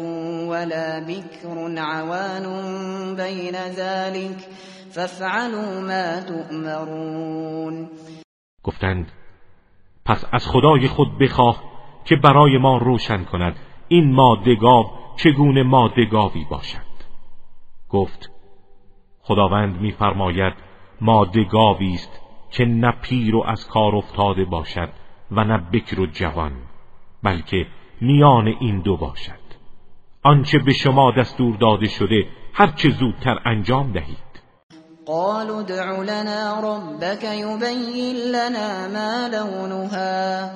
ولا بكر عوان بين ذلك. فافعلوا ما تؤمرون. گفتند پس از خدای خود بخواه که برای ما روشن کند. این ماده گاو چگونه ماده گاوی باشد؟ گفت خداوند میفرماید ماده گاوی است که نه پیر و از کار افتاده باشد و نه بکر و جوان بلکه میان این دو باشد. آنچه به شما دستور داده شده هرچه زودتر انجام دهید. قالوا ادع لنا ربك يبين لنا ما لونها.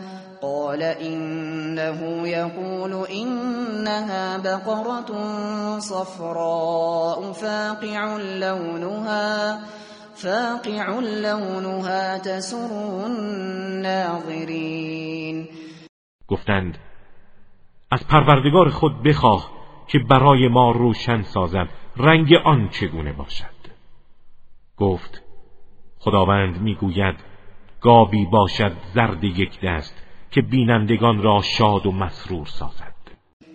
قال إنه يقول إنها بقرة صفراء فاقع لونها فاقع لونها تسر الناظرین گفتند از پروردگار خود بخواه که برای ما روشن سازد رنگ آن چگونه باشد. گفت خداوند می‌گوید گاوی باشد زرد یک دست که بینندگان را شاد و مسرور سازد.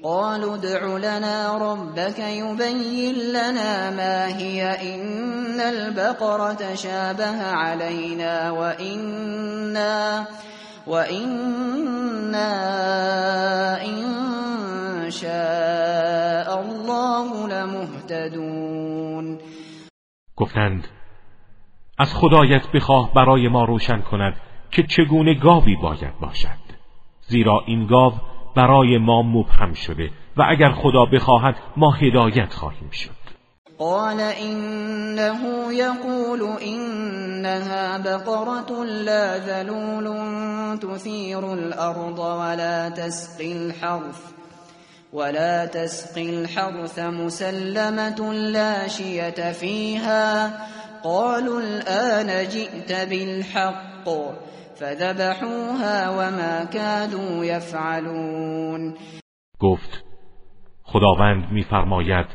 قالوا ادع لنا ربك يبين لنا ما هي إن البقرة شابه علينا وإنا وإنا إن شاء الله لمهتدون. گفتند از خدایت بخواه برای ما روشن کند که چگونه گاوی باید باشد. زیرا این گاو برای ما مبهم شده و اگر خدا بخواهد ما هدایت خواهیم شد. قال إنه يقول إنها بقرة لا ذلول تثير الأرض ولا تسقي الحرث ولا تسقي الحرث مسلمة لا شية فيها. قالوا الآن جئت بالحق. فذبحوها وما كادوا يفعلون. گفت خداوند میفرماید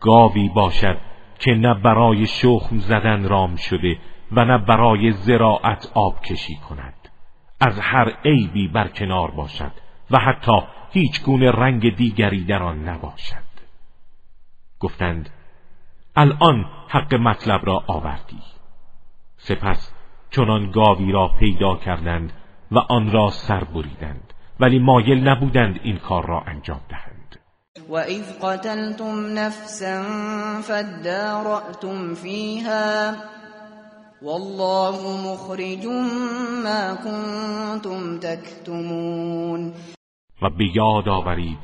گاوی باشد که نه برای شخم زدن رام شده و نه برای زراعت آب کشی کند. از هر عیبی برکنار باشد و حتی هیچ گونه رنگ دیگری در آن نباشد. گفتند الان حق مطلب را آوردی. سپس چنان گاوی را پیدا کردند و آن را سر بریدند ولی مایل نبودند این کار را انجام دهند. و اذ قتلتم نفسا فادارأتم فیها والله مخرج ما کنتم تکتمون. و به یاد آورید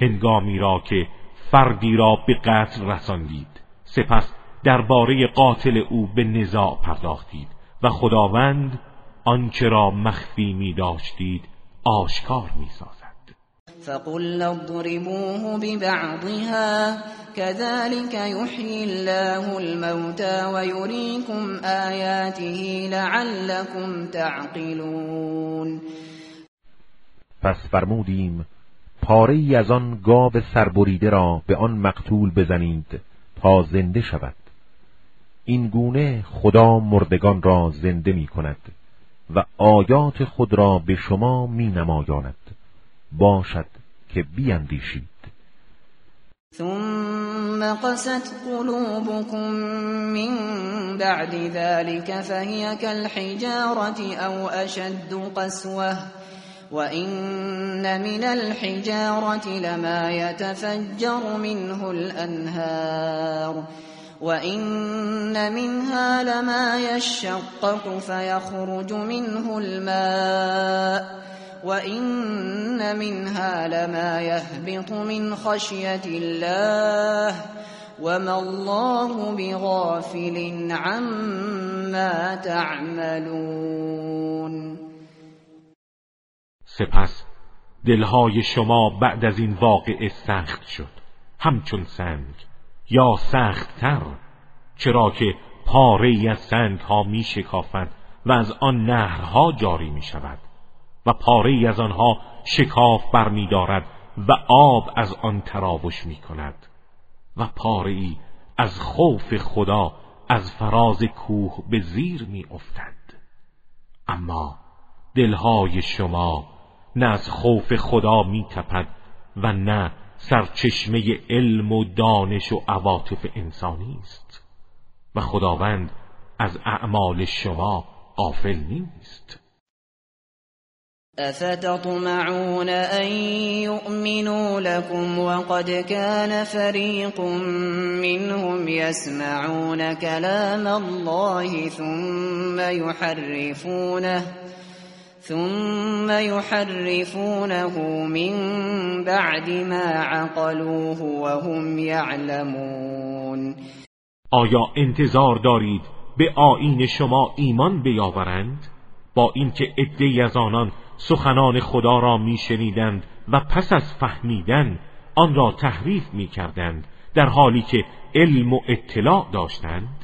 هنگامی را که فردی را به قتل رساندید سپس درباره قاتل او به نزاع پرداختید. و خداوند آنچه را مخفی می داشتید آشکار می سازد فقل اضربوه ببعضها كذلك يحيي الله الموتى ويريكم آياته لعلكم تعقلون. پس فرمودیم پاره ای از آن گاو سربریده را به آن مقتول بزنید تا زنده شود. این گونه خدا مردگان را زنده می کند و آیات خود را به شما می نمایاند باشد که بیندیشید. ثم قست قلوبكم من بعد ذلك فهي كالحجارة أو أشد قسوة وإن من الحجارة لما يتفجر منه الأنهار وإن منها لما يشقق فيخرج منه الماء وإن منها لما يهبط من خشية الله وما الله بغافل عما تعملون سپس دلهای شما بعد از این واقعه سخت شد. همچون سنگ. یا سختتر؟ چرا که پاره ای از سنگ ها می شکافد و از آن نهرها جاری می شود و پاره ای از آنها شکاف بر می دارد و آب از آن تراوش می کند و پاره ای از خوف خدا از فراز کوه به زیر می افتد. اما دلهای شما نه از خوف خدا می تپد و نه سرچشمه علم و دانش و عواطف انسانی است. و خداوند از اعمال شما غافل نیست. افتطمعون ان يؤمنوا لكم وقد كان فريق منهم يسمعون كلام الله ثم يحرفونه ثم يحرفونه من بعد ما عقلوه وهم يعلمون. آیا انتظار دارید به آین شما ایمان بیاورند؟ با اینکه عدهای از آنان سخنان خدا را میشنیدند و پس از فهمیدن آن را تحریف می‌کردند در حالی که علم و اطلاع داشتند.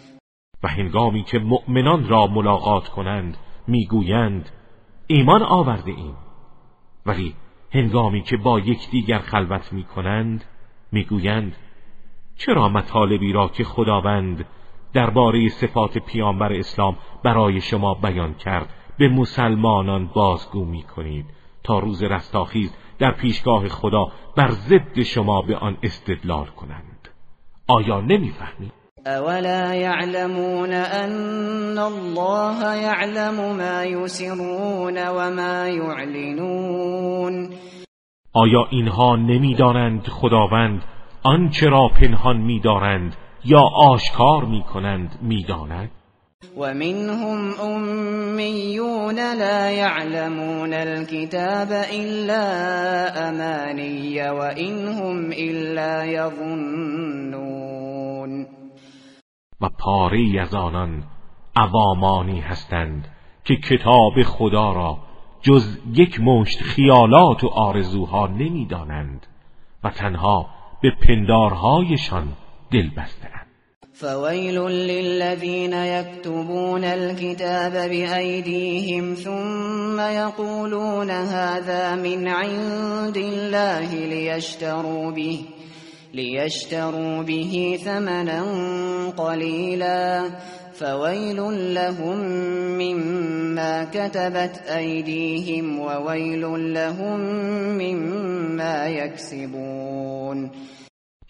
و هنگامی که مؤمنان را ملاقات کنند می‌گویند ایمان آورده ایم. ولی هنگامی که با یکدیگر خلوت می‌کنند می‌گویند چرا مطالبی را که خداوند درباره صفات پیامبر اسلام برای شما بیان کرد به مسلمانان بازگو می کنید تا روز رستاخیز در پیشگاه خدا بر ضد شما به آن استدلال کنند؟ آیا نمی‌فهمید؟ اولا يعلمون ان الله يعلم ما يسرون وما يعلنون آیا اینها نمی‌دانند خداوند آنچه را پنهان می‌دارند یا آشکار می‌کنند می‌داند؟ و منهم امیون لا يعلمون الكتاب الا امانی و اینهم الا یظنون و پاره از آنان عوامانی هستند که کتاب خدا را جز یک مشت خیالات و آرزوها نمی‌دانند و تنها به پندارهایشان دل بستند فویل للذین یکتبون الكتاب بأیدیهم ثم یقولون هذا من عند الله لیشتروا به. ليشتروا به ثمنا قليلا فويل لهم مما كتبت أيديهم وويل لهم مما يكسبون.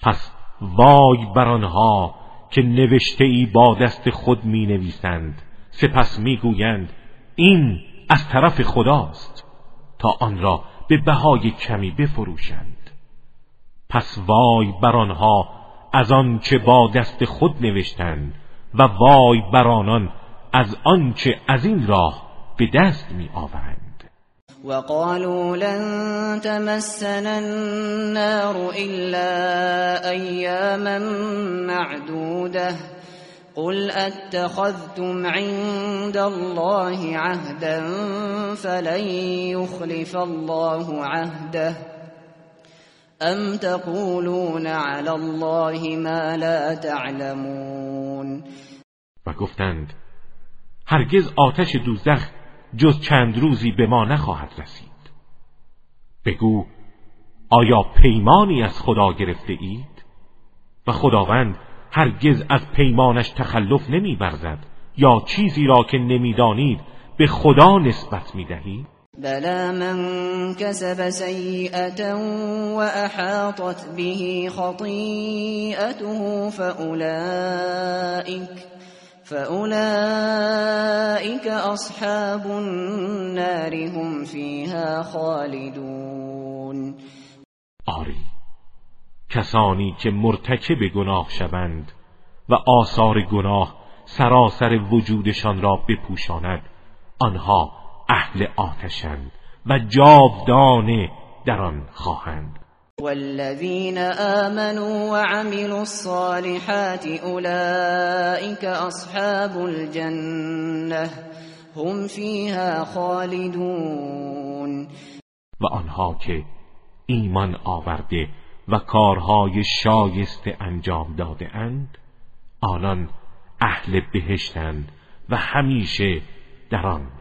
پس وای بر آنها که نوشته ای با دست خود می نویسند سپس می گویند این از طرف خداست تا آن را به بهای کمی بفروشند. پس وای بر آنها از آنچه با دست خود نوشتند و وای بر آنان از آنچه از این راه به دست می آورند وقالوا لن تمسنا النار الا ایاما معدوده قل اتخذتم عند الله عهدا فلن يخلف الله عهده. ام تقولون على الله ما لا تعلمون و گفتند هرگز آتش دوزخ جز چند روزی به ما نخواهد رسید. بگو آیا پیمانی از خدا گرفته اید؟ و خداوند هرگز از پیمانش تخلف نمیورزد یا چیزی را که نمی‌دانید به خدا نسبت می‌دهید؟ بلا من كسب سيئة وأحاطت به خطيئته فأولئك فأولئك أصحاب النار هم فيها خالدون آری کسانی که مرتکب گناه شوند و آثار گناه سراسر وجودشان را بپوشاند آنها اهل آتشند و جاودانه در آن خواهند. والذین آمنوا وعملوا الصالحات اولئك اصحاب الجنه هم فيها خالدون. و آنها که ایمان آورده و کارهای شایسته انجام داده اند آنان اهل بهشتند و همیشه در آن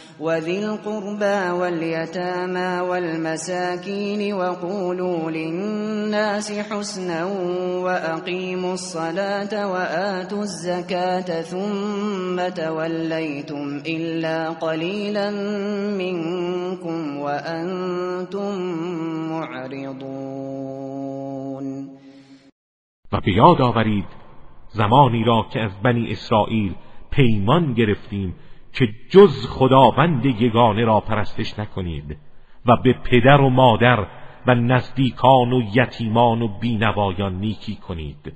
وذي القربى واليتامى والمساكين وقولوا للناس حسنا وأقيموا الصلاة وآتوا الزكاة ثم توليتم إلا قليلا منكم وأنتم معرضون. و به یاد آورید زمانی را که از بنی اسرائیل پیمان گرفتیم که جز خداوند یگانه را پرستش نکنید و به پدر و مادر و نزدیکان و یتیمان و بینوایان نیکی کنید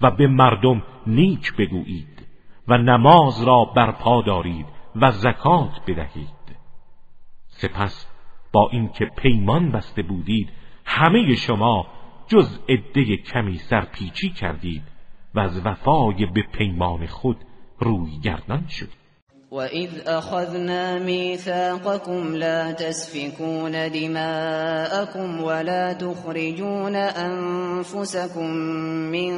و به مردم نیک بگویید و نماز را برپا دارید و زکات بدهید. سپس با اینکه پیمان بسته بودید همه شما جز عده کمی سرپیچی کردید و از وفای به پیمان خود روی گردان شد وَإِذْ أَخَذْنَا مِيثَاقَكُمْ لَا تَسْفِكُونَ دِمَاءَكُمْ وَلَا تُخْرِجُونَ أَنفُسَكُم مِّن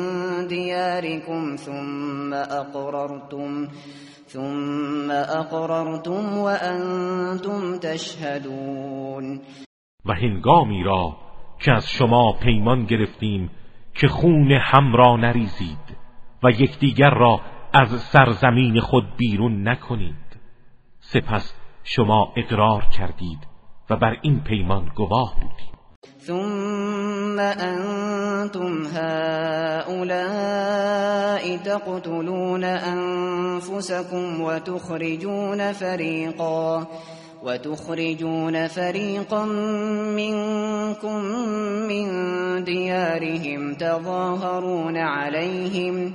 دِيَارِكُمْ ثُمَّ أَقْرَرْتُمْ ثُمَّ أَقْرَرْتُمْ وَأَنتُمْ تَشْهَدُونَ و هنگامی را که از شما پیمان گرفتیم که خون هم را نریزید و یکدیگر را از سرزمین خود بیرون نکنید. سپس شما اقرار کردید و بر این پیمان گواه بودید. ثم انتم هؤلاء تقتلون انفسكم وتخرجون فريقا وتخرجون فريقا منكم من ديارهم تظاهرون عليهم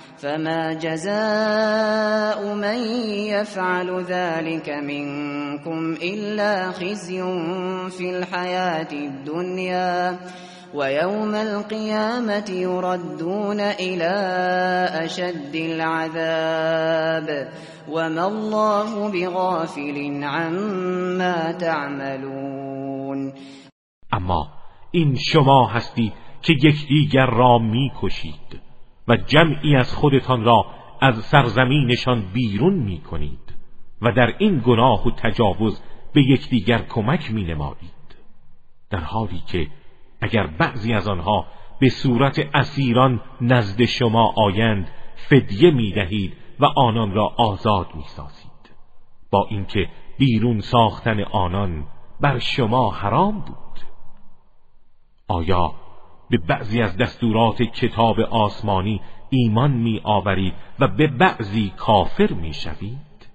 فما جزاء من يفعل ذلك منكم إلا خزي في الحياة الدنيا ويوم القيامة يردون إلى أشد العذاب وما الله بغافل عما تعملون أما این شما هستید که یکدیگر را میکشید. و جمعی از خودتان را از سرزمینشان بیرون می کنید و در این گناه و تجاوز به یکدیگر کمک می نمایید در حالی که اگر بعضی از آنها به صورت اسیران نزد شما آیند فدیه می دهید و آنان را آزاد می سازید با اینکه بیرون ساختن آنان بر شما حرام بود. آیا به بعضی از دستورات کتاب آسمانی ایمان می آورید و به بعضی کافر می شوید.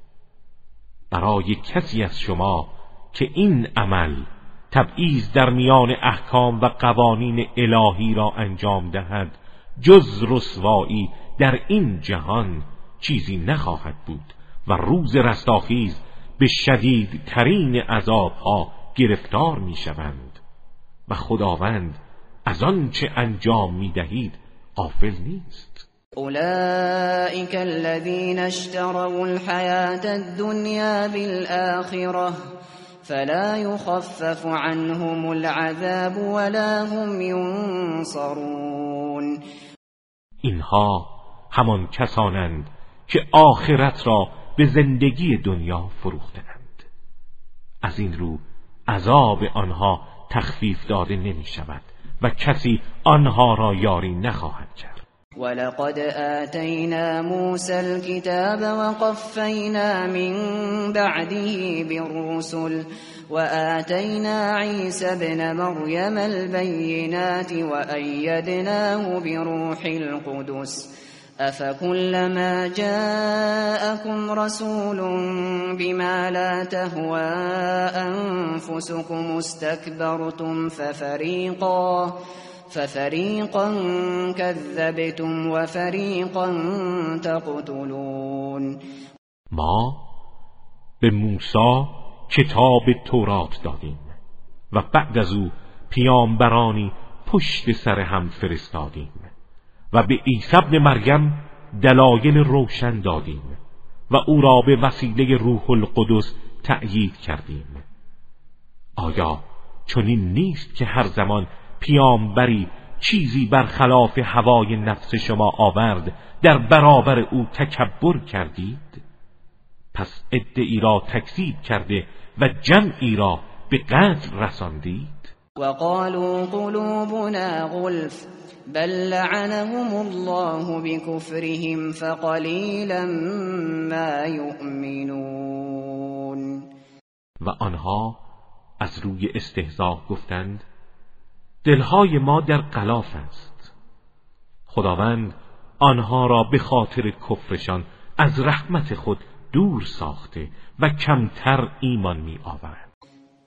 برای کسی از شما که این عمل تبعیض در میان احکام و قوانین الهی را انجام دهد جز رسوایی در این جهان چیزی نخواهد بود و روز رستاخیز به شدید ترین عذابها گرفتار می شوند. و خداوند از آنچه انجام می‌دهید غافل نیست. اولئك الذين اشتروا الحياة الدنيا بالآخرة فلا يخفف عنهم العذاب ولا هم ينصرون اینها همان کسانند که آخرت را به زندگی دنیا فروختند از این رو عذاب آنها تخفیف داده نمی شود و کسی آنها را یاری نخواهد کرد. ولقد آتینا موسى الكتاب وقفینا من بعده بالرسل وآتينا عيسى ابن مريم البينات وأيدناه بروح القدس أفكلما جاءكم رسول بما لا تهوى أنفسكم استكبرتم ففريقا ففريقا كذبتم وفريقا تقتلون ما؟ به موسی کتاب تورات دادیم و بعد از او پیامبرانی پشت سر هم فرستادیم. و و به عیسی ابن مریم دلایل روشن دادیم و او را به وسیله روح القدس تأیید کردیم. آیا چنین نیست که هر زمان پیامبری چیزی برخلاف هوای نفس شما آورد در برابر او تکبر کردید؟ پس ادعی را تکذیب کرده و جمعی را به قتل رساندید. وقالوا قلوبنا غلف. بل لعنهم الله بكفرهم فقلیلا ما یؤمنون و آنها از روی استهزاء گفتند دلهای ما در قلاف است. خداوند آنها را به خاطر کفرشان از رحمت خود دور ساخته و کمتر ایمان می آورد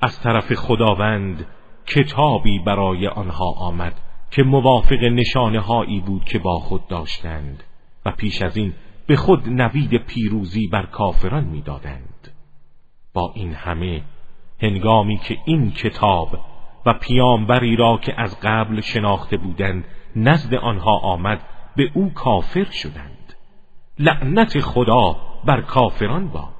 از طرف خداوند کتابی برای آنها آمد که موافق نشانه هایی بود که با خود داشتند و پیش از این به خود نوید پیروزی بر کافران می‌دادند. با این همه هنگامی که این کتاب و پیامبری را که از قبل شناخته بودند نزد آنها آمد به او کافر شدند. لعنت خدا بر کافران باد.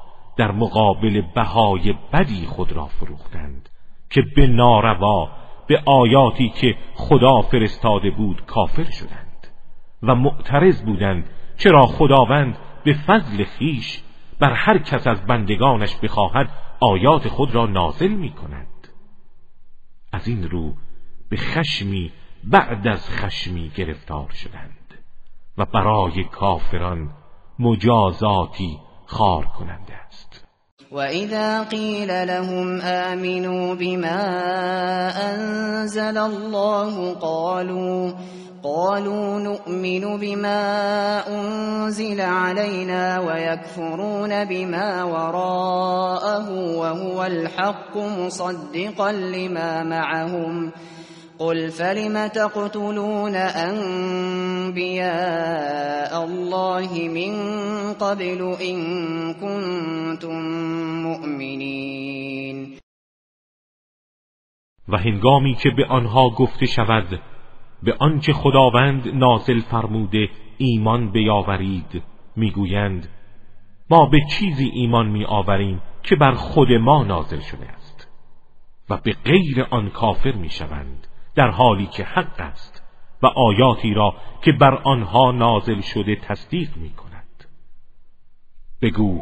در مقابل بهای بدی خود را فروختند که به ناروا به آیاتی که خدا فرستاده بود کافر شدند و معترض بودند چرا خداوند به فضل خیش بر هر کس از بندگانش بخواهد آیات خود را نازل می کند از این رو به خشمی بعد از خشمی گرفتار شدند و برای کافران مجازاتی خار کننده وإذا قيل لهم آمنوا بما أنزل الله قالوا قالوا نؤمن بما أنزل علينا ويكفرون بما وراءه وهو الحق مصدقا لما معهم قل فلم تقتلون انبیاء الله من قبل ان كنتم مؤمنین و هنگامی که به آنها گفته شود به آنچه خداوند نازل فرموده ایمان بیاورید می‌گویند ما به چیزی ایمان میآوریم که بر خود ما نازل شده است و به غیر آن کافر می‌شوند. در حالی که حق است و آیاتی را که بر آنها نازل شده تصدیق می کند بگو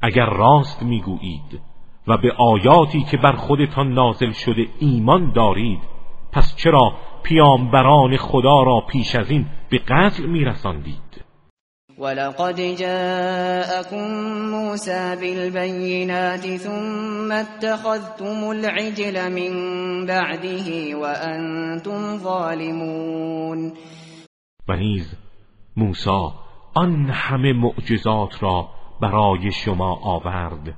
اگر راست می‌گویید و به آیاتی که بر خودتان نازل شده ایمان دارید پس چرا پیامبران خدا را پیش از این به قتل میرساندید؟ ولقد جاءكم موسى بالبينات ثم اتخذتم العجل من بعده وأنتم ظالمون. و نیز موسی آن همه معجزات را برای شما آورد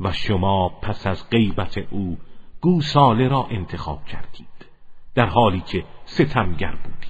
و شما پس از غیبت او گوساله را انتخاب کردید در حالی که ستمگر بودید.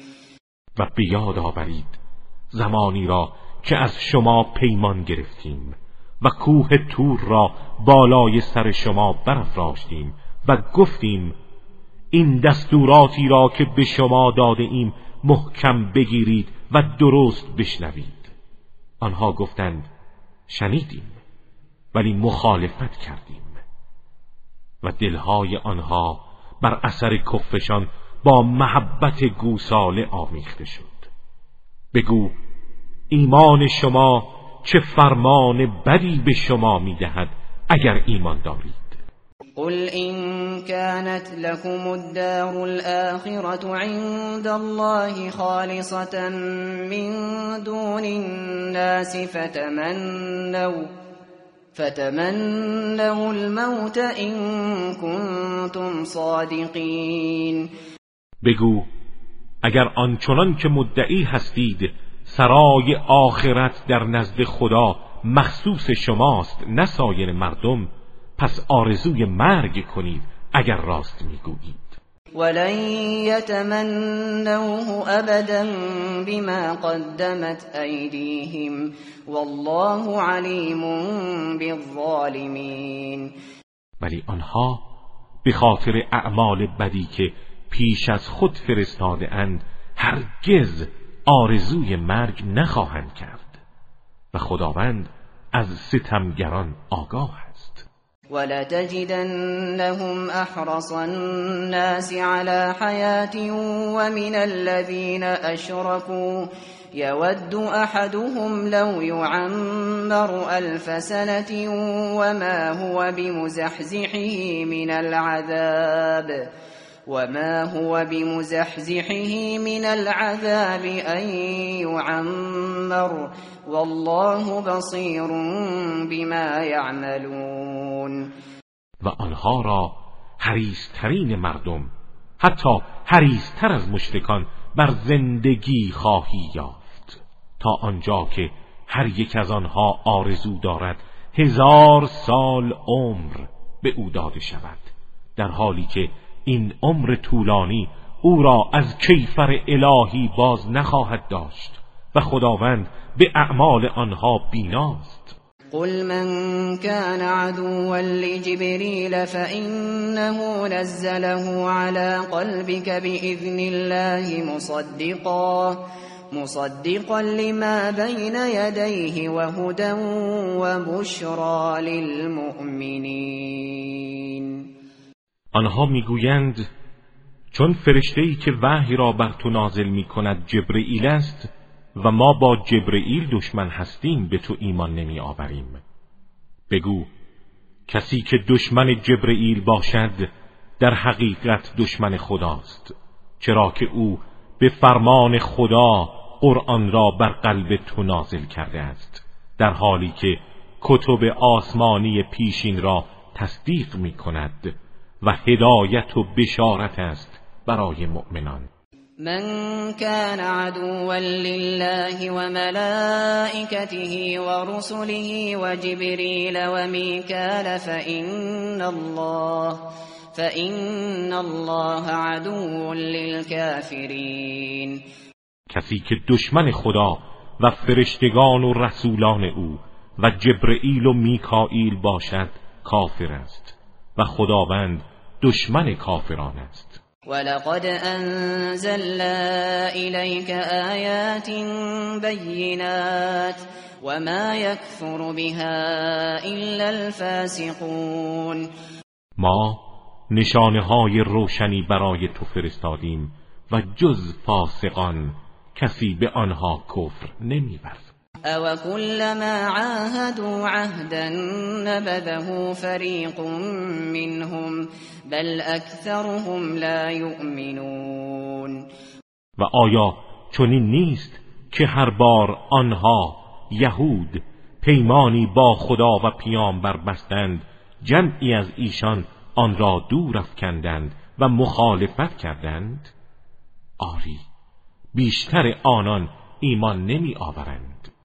و به یاد آورید زمانی را که از شما پیمان گرفتیم و کوه تور را بالای سر شما برافراشتیم و گفتیم این دستوراتی را که به شما داده ایم محکم بگیرید و درست بشنوید. آنها گفتند شنیدیم ولی مخالفت کردیم و دلهای آنها بر اثر کفشان با محبت گوساله آمیخته شد. بگو ایمان شما چه فرمان بدی به شما می‌دهد اگر ایمان دارید؟ قل إن كانت لكم الدار الآخرة عند الله خالصة من دون الناس فتمنوا فتمنوا الموت إن كنتم صادقين. بگو اگر آنچنان که مدعی هستید سرای آخرت در نزد خدا مخصوص شماست نه سایر مردم پس آرزوی مرگ کنید اگر راست می‌گویید. ولن يتمنوه ابدا بما قدمت ایدیهم والله علیم بالظالمین. ولی آنها به خاطر اعمال بدی که پیش از خود فرستاده اند هرگز آرزوی مرگ نخواهند کرد. و خداوند از ستمگران آگاه است. ولتجدنهم احرص الناس على حياة ومن الذين اشركوا يود احدهم لو يعمر الف سنة وما هو بمزحزحه من العذاب. وما هو بمزحزحه من العذاب أن يعمر والله بصير بما يعملون و آنها را حریسترین مردم حتی حریستر از مشرکان بر زندگی خواهی یافت. تا آنجا که هر یک از آنها آرزو دارد هزار سال عمر به او داده شود. در حالی که این عمر طولانی او را از کیفر الهی باز نخواهد داشت و خداوند به اعمال آنها بیناست. قل من كان عدوا لجبريل فإنه نزله على قلبك بإذن الله مصدقا مصدقا لما بين يديه وهدى وبشرى للمؤمنين آنها می‌گویند چون فرشته که وحی را بر تو نازل می کند جبرئیل است و ما با جبرئیل دشمن هستیم به تو ایمان نمی آوریم بگو کسی که دشمن جبرئیل باشد در حقیقت دشمن خداست. چرا که او به فرمان خدا قرآن را بر قلب تو نازل کرده است در حالی که کتب آسمانی پیشین را تصدیق می کند و هدایت و بشارت است برای مؤمنان. من كان عدوا لله وملائكته ورسله وجبريل وميكال فإن الله فإن الله عدو للكافرين کسی که دشمن خدا و فرشتگان و رسولان او و جبرئیل و میکائیل باشد کافر است و خداوند دشمن کافران است. ولقد انزلنا إليك آيات بينات وما يكفر بها إلا الفاسقون. ما نشانه های روشنی برای تو فرستادیم و جز فاسقان کسی به آنها کفر نمیورد او كلما عاهدوا عهدا نبذه فريق منهم بل اكثرهم لا يؤمنون و آیا چنین نیست که هر بار آنها یهود پیمانی با خدا و پیامبر بستند جمعی از ایشان آن را دور افکندند و مخالفت کردند؟ آری بیشتر آنان ایمان نمی آورند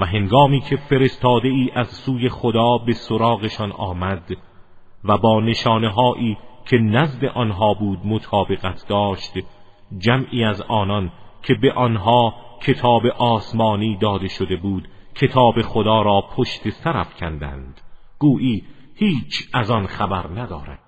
و هنگامی که فرستاده ای از سوی خدا به سراغشان آمد و با نشانه هایی که نزد آنها بود مطابقت داشت جمعی از آنان که به آنها کتاب آسمانی داده شده بود کتاب خدا را پشت سر کندند گویی هیچ از آن خبر ندارد.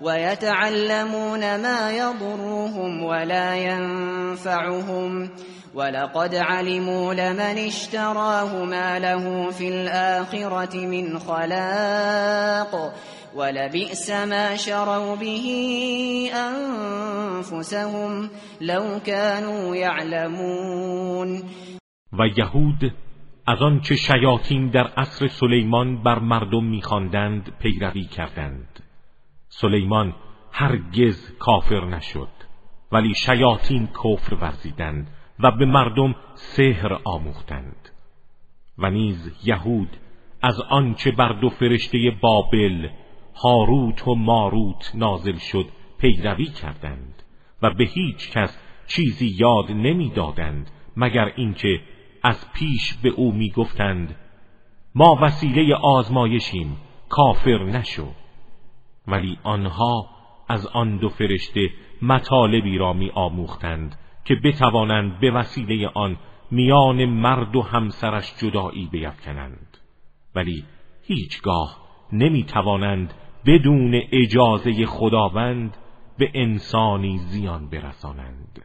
ويتعلمون ما يضرهم ولا ينفعهم ولقد علموا لمن اشتراه ما له في الآخرة من خلاق ولبئس ما شروا به انفسهم لو كانوا يعلمون. و یهود از آن که شیاطین در عصر سلیمان بر مردم میخواندند پیروی کردند. سلیمان هرگز کافر نشد ولی شیاطین کفر ورزیدند و به مردم سحر آموختند. و نیز یهود از آنچه بر دو فرشته بابل هاروت و ماروت نازل شد پیروی کردند و به هیچ کس چیزی یاد نمی‌دادند مگر اینکه از پیش به او می‌گفتند ما وسیله آزمایشیم کافر نشو. ولی آنها از آن دو فرشته مطالبی را می آموختند که بتوانند به وسیله آن میان مرد و همسرش جدایی بیفکنند. ولی هیچگاه نمی توانند بدون اجازه خداوند به انسانی زیان برسانند.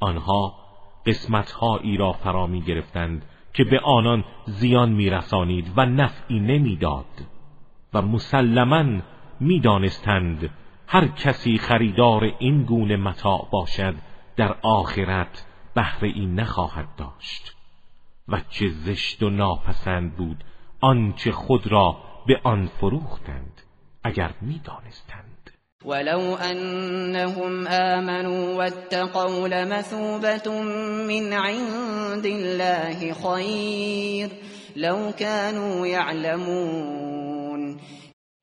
آنها قسمتهایی را فرا می گرفتند که به آنان زیان می رسانید و نفعی نمی‌داد و مسلما می دانستند هر کسی خریدار این گونه متاع باشد در آخرت بهره این نخواهد داشت. و چه زشت و ناپسند بود آنچه خود را به آن فروختند اگر می‌دانستند. ولو انهم آمنوا واتقوا لمثوبة من عند الله خیر لو كانوا يعلمون.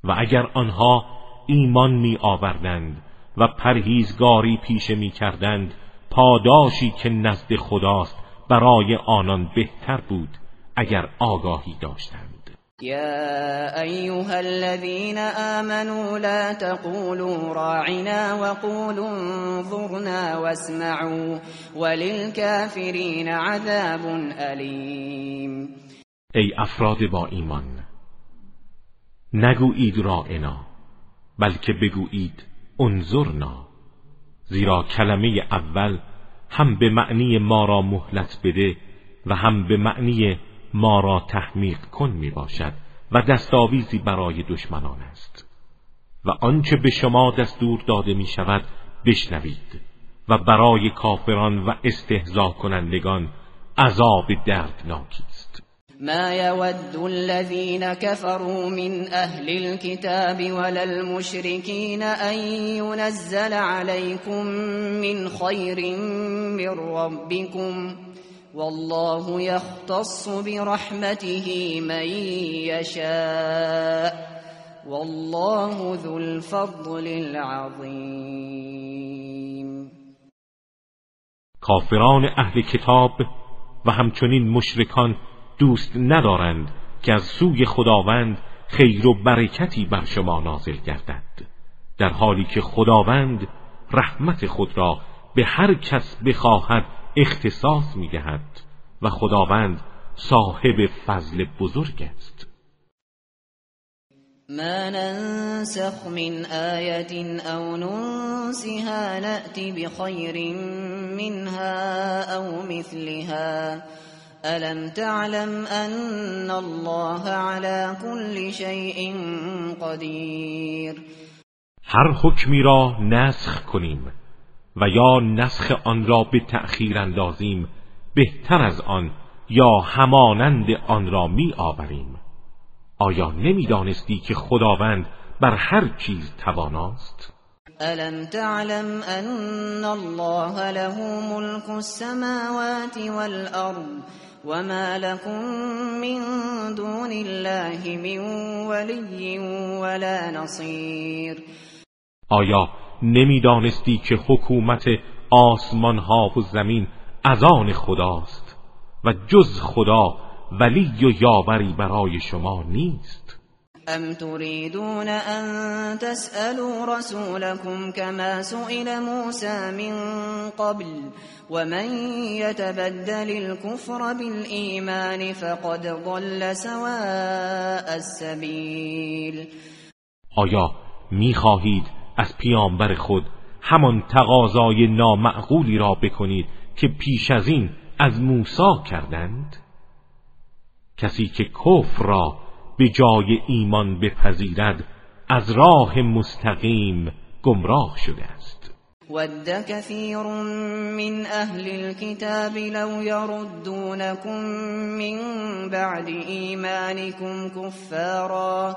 و اگر آنها ایمان می آوردند و پرهیزگاری پیشه می کردند پاداشی که نزد خداست برای آنان بهتر بود اگر آگاهی داشتند. يا أيها الذين آمنوا لا تقولوا راعنا وقولوا انظرنا واسمعوا وللكافرين عذاب أليم ای افراد با ایمان نگویید راعنا بلکه بگویید انظرنا. زیرا کلمه اول هم به معنی ما را مهلت بده و هم به معنی ما را تحمیق کن می باشد و دستاویزی برای دشمنان است. و آنچه به شما دستور داده می شود بشنوید و برای کافران و استهزا کنندگان عذاب دردناکی. ما يود الذين كفروا من أهل الكتاب ولا المشركين أن ينزل عليكم من خير من ربكم والله يختص برحمته من يشاء والله ذو الفضل العظيم. کافران أهل کتاب و همچنین مشرکان دوست ندارند که از سوی خداوند خیر و برکتی بر شما نازل گردد در حالی که خداوند رحمت خود را به هر کس بخواهد اختصاص می‌دهد و خداوند صاحب فضل بزرگ است. ما ننسخ من آية أو ننسها نأتي بخير منها أو مثلها. ألم تعلم أن الله على كل شيء قدير. هر حکمی را نسخ کنیم و یا نسخ آن را به تأخیر اندازیم بهتر از آن یا همانند آن را می آوریم آیا نمی‌دانستی که خداوند بر هر چیز تواناست؟ الم تعلم ان الله له ملك السماوات والارض وما لكم من دون الله من ولی ولا نصیر آیا نمی‌دانستی که حکومت آسمان ها و زمین از آن خداست و جز خدا ولی و یاوری برای شما نیست؟ ام تريدون ان تسألوا رسولكم كما سئل موسى من قبل ومن يتبدل الكفر بالإيمان فقد ضل سواء السبيل آیا می‌خواهید از پیامبر خود همان تقاضای نامعقولی را بکنید که پیش از این از موسی کردند؟ کسی که کفر را به جای ایمان بپذیرد از راه مستقیم گمراه شده است. ود كثير من اهل الكتاب لو يردونكم من بعد ایمانكم كفارا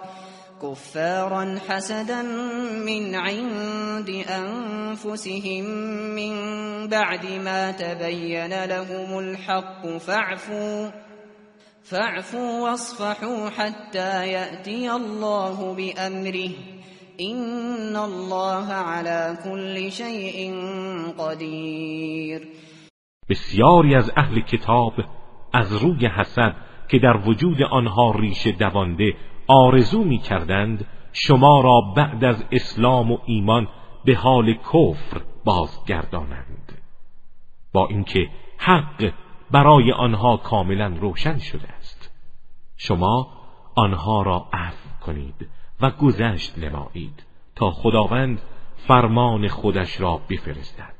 كفارا حسدا من عند انفسهم من بعد ما تبين لهم الحق فاعفوا فاعفوا واصفحوا حتى يأتي الله بأمره. إن الله على كل شيء قدیر بسیاری از اهل کتاب از روی حسد که در وجود آنها ریشه دوانده آرزو می کردند شما را بعد از اسلام و ایمان به حال کفر بازگردانند. با اینکه حق برای آنها کاملا روشن شده است. شما آنها را عفو کنید و گذشت نمایید تا خداوند فرمان خودش را بفرستد.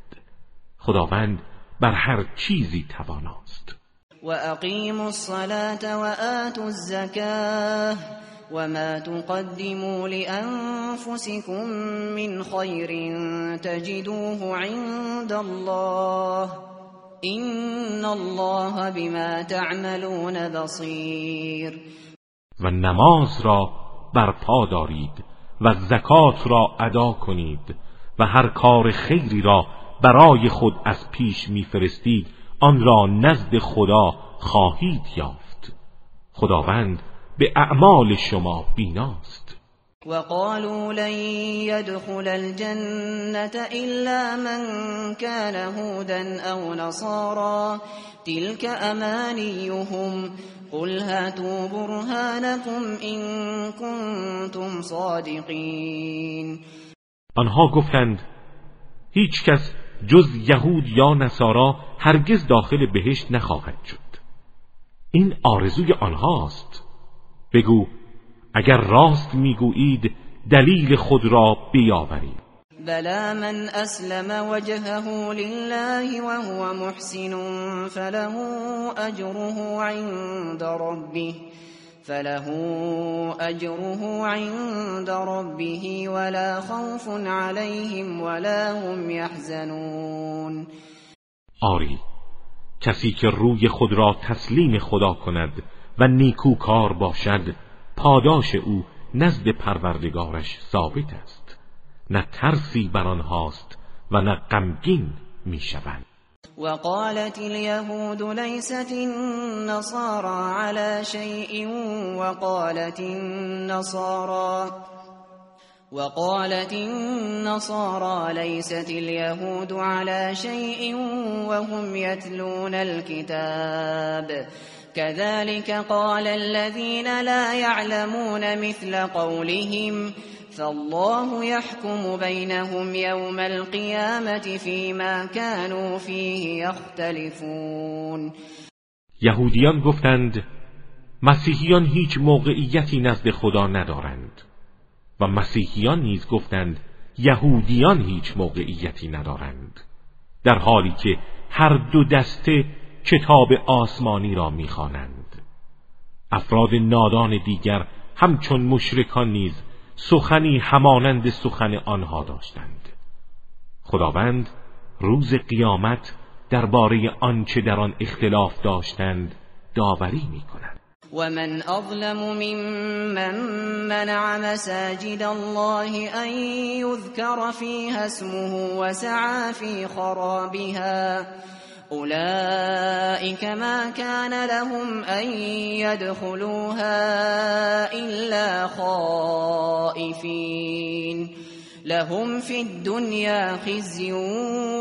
خداوند بر هر چیزی تواناست. و اقیموا الصلاة و آتوا الزکاه وما تقدموا لأنفسكم من خير تجدوه عند الله. این الله بما تعملون بصیر و نماز را برپا دارید و زکات را ادا کنید و هر کار خیری را برای خود از پیش میفرستید آن را نزد خدا خواهید یافت. خداوند به اعمال شما بیناست. وقالوا لن يدخل الجنة إلا من كان هودا أو نصارا. تلك أمانيهم. قل هاتوا برهانكم إن كنتم صادقين. آنها گفتند هیچ کس جز یهود یا نصارا هرگز داخل بهشت نخواهد شد. این آرزوی آنهاست. بگو اگر راست می‌گویید دلیل خود را بیاورید بلا من اسلم وجهه لله وهو محسن فله اجره عند ربه فله اجره عند ربه ولا خوف عليهم ولا هم يحزنون. آری کسی که روی خود را تسلیم خدا کند و نیکو کار باشد پاداش او نزد پروردگارش ثابت است. نه ترسی بر آنهاست و نه غمگین می‌شوند. وقالت اليهود ليست النصارى على شيء وقالت النصارى وقالت النصارى ليست اليهود على شيء وهم يتلون الكتاب كذلك قال الذين لا يعلمون مثل قولهم فالله يحكم بينهم يوم القيامة فيما كانوا فيه يختلفون. یهودیان گفتند مسیحیان هیچ موقعیتی نزد خدا ندارند. و مسیحیان نیز گفتند یهودیان هیچ موقعیتی ندارند. در حالی که هر دو دسته کتاب آسمانی را می‌خوانند. افراد نادان دیگر همچون مشرکان نیز سخنی همانند سخن آنها داشتند. خداوند روز قیامت درباره آنچه در آن اختلاف داشتند داوری می‌کند. ومن أظلم ممن منع مساجد الله أن يذكر فيها اسمه وسعى في خرابها أولئك ما كان لهم أن يدخلوها إلا خائفين لهم في الدنيا خزي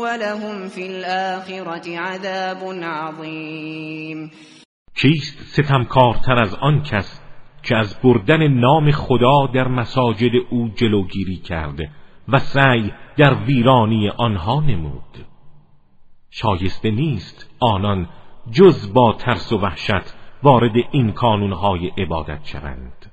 ولهم في الآخرة عذاب عظيم کیست ستمکارتر از آن کس که از بردن نام خدا در مساجد او جلوگیری کرد و سعی در ویرانی آنها نمود؟ شایسته نیست آنان جز با ترس و وحشت وارد این کانونهای عبادت شوند.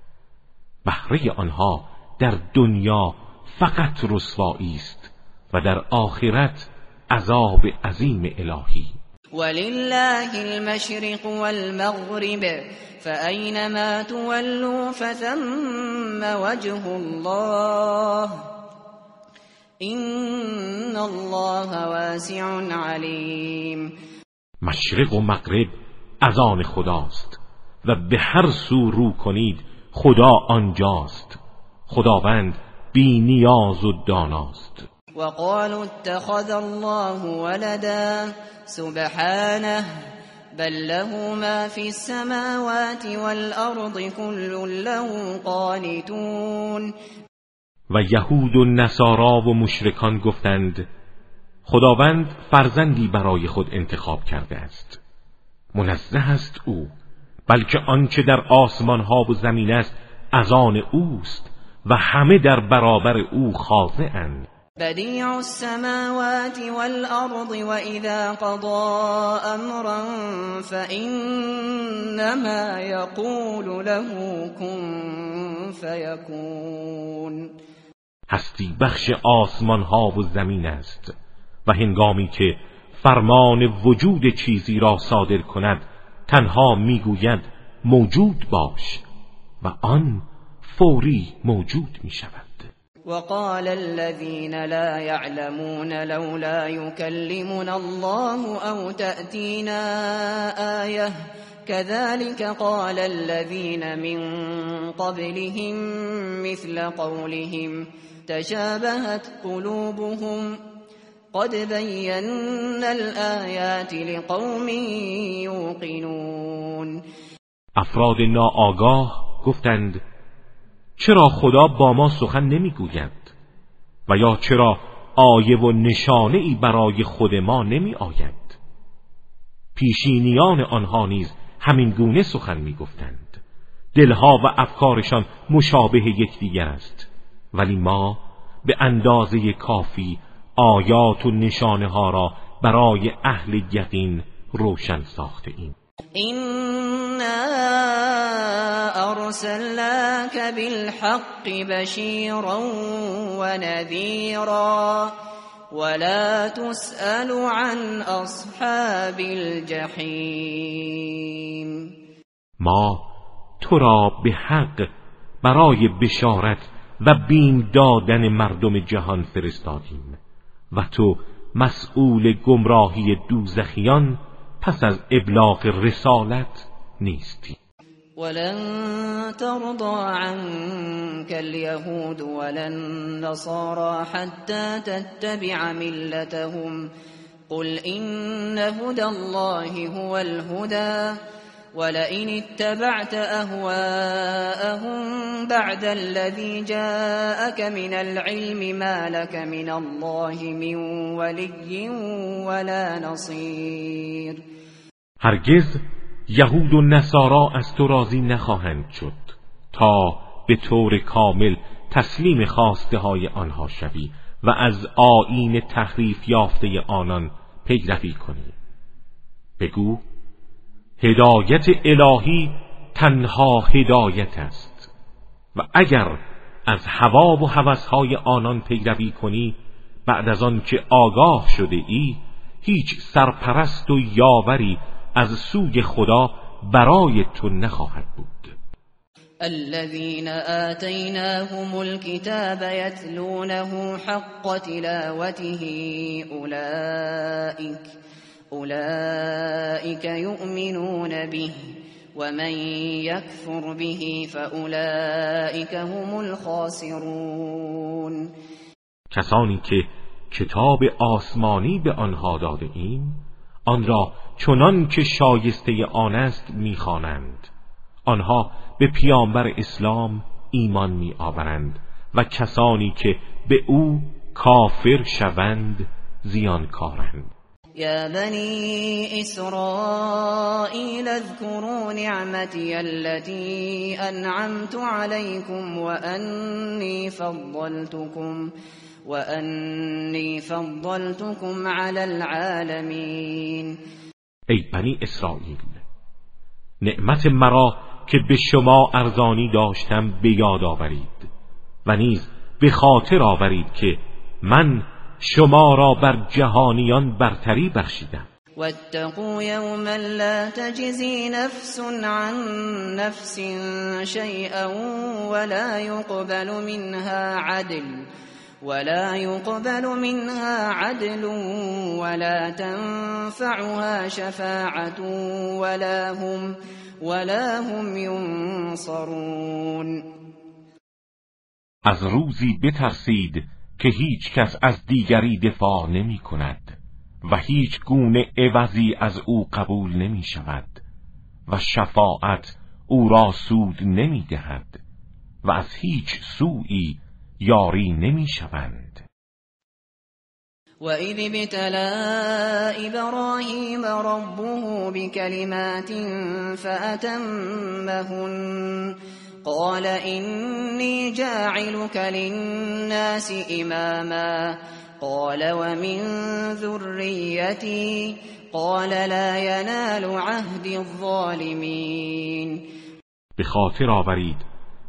بهره آنها در دنیا فقط رسوایی است و در آخرت عذاب عظیم الهی. ولله المشرق والمغرب فأينما تولوا فثم وجه الله. إن الله واسع علیم مشرق و مغرب از آن خداست و به هر سو رو کنید خدا آنجاست. خداوند بی نیاز و داناست. وقالوا اتخذ الله ولدا. سبحانه بل له ما في السماوات والأرض كل له قانتون. و یهود و نصارا و مشرکان گفتند خداوند فرزندی برای خود انتخاب کرده است. منزه است او بلکه آنچه در آسمان ها و زمین است از آن اوست و همه در برابر او خاضعند بدیع السماوات والأرض وإذا قضى أمرا فإنما يقول له كن فيكون هستی بخش آسمان ها و زمین است و هنگامی که فرمان وجود چیزی را صادر کند تنها می‌گوید موجود باش و آن فوری موجود می شود وقال الذين لا يعلمون لولا يكلمنا الله أو تأتينا آية كذلك قال الذين من قبلهم مثل قولهم. تشابهت قلوبهم. قد بينا الآيات لقوم يوقنون. افراد ناآگاه گفتند چرا خدا با ما سخن نمی‌گوید؟ و یا چرا آیه و نشانه ای برای خود ما نمی آید پیشینیان آنها نیز همین گونه سخن می‌گفتند. دلها و افکارشان مشابه یکدیگر است. ولی ما به اندازه کافی آیات و نشانه ها را برای اهل یقین روشن ساخته ایم إنا أرسلناك بالحق بشيرا ونذيرا ولا تسأل عن أصحاب الجحیم ما تو را به حق برای بشارت و بیم دادن مردم جهان فرستادیم. و تو مسئول گمراهی دوزخیان پس از ابلاغ رسالت نیستی. ولن ترضى عنك اليهود ولا النصارى حتى تتبع ملتهم. قل إن هدى الله هو الهدى. ولئن اتبعت اهواءهم بعد الذي جاءك من العلم ما لك من الله من ولي ولا نصير. هرگز یهود و نصارا از تو راضی نخواهند شد تا به طور کامل تسلیم خواسته های آنها شوی و از آین تحریف یافته آنان پیروی کنی. بگو هدایت الهی تنها هدایت است. و اگر از هوا و هوسهای آنان پیروی کنی بعد از آن که آگاه شده ای هیچ سرپرست و یاوری از سوی خدا برای تو نخواهد بود. الذين آتيناهم الكتاب يتلونه حق تلاوته أولئك أولئك يؤمنون به ومن يكفر به فأولئك هم الخاسرون. کسانی که کتاب آسمانی به آنها داده ایم آن را چنان که شایسته آن است می‌خوانند. آنها به پیامبر اسلام ایمان می آورند و کسانی که به او کافر شوند زیانکارند. یا بنی اسرائیل اذكروا نعمتی التي انعمت عليكم واني فضلتكم واني فضلتكم على العالمین ای بنی اسرائیل نعمت مرا که به شما ارزانی داشتم به یاد آورید و نیز به خاطر آورید که من شما را بر جهانیان برتری بخشیدم. واتقوا یوما لا تجزی نفس عن نفس شیئا ولا يقبل منها عدل ولا يقبل منها عدل ولا تنفعها شفاعة ولا هم ولا هم ينصرون از روزی بترسید که هیچ کس از دیگری دفاع نمی کند و هیچ گونه عوضی از او قبول نمی شود و شفاعت او را سود نمی دهد و از هیچ سوی یاری نمی شوند. وَإِذِ ابْتَلَى إِبْرَاهِيمَ رَبُّهُ بِكَلِمَاتٍ فَأَتَمَّهُنَّ قَالَ إِنِّي جَاعِلُكَ لِلنَّاسِ إِمَامًا. قَالَ وَمِن ذُرِّيَّتِي؟ قَالَ لَا يَنَالُ عَهْدِي الظَّالِمِينَ. به خاطر آورید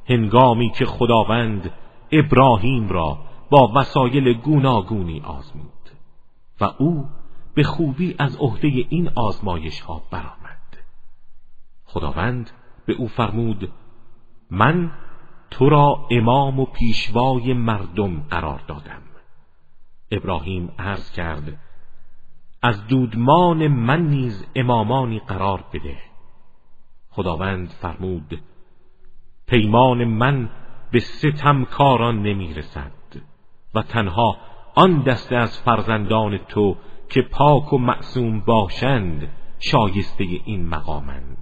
هنگامی که خداوند ابراهیم را با وسایل گوناگونی آزمود و او به خوبی از عهده این آزمایش ها برآمد. خداوند به او فرمود من تو را امام و پیشوای مردم قرار دادم. ابراهیم عرض کرد از دودمان من نیز امامانی قرار بده. خداوند فرمود پیمان من به ستمکاران نمی‌رسد و تنها آن دسته از فرزندان تو که پاک و معصوم باشند شایسته این مقامند.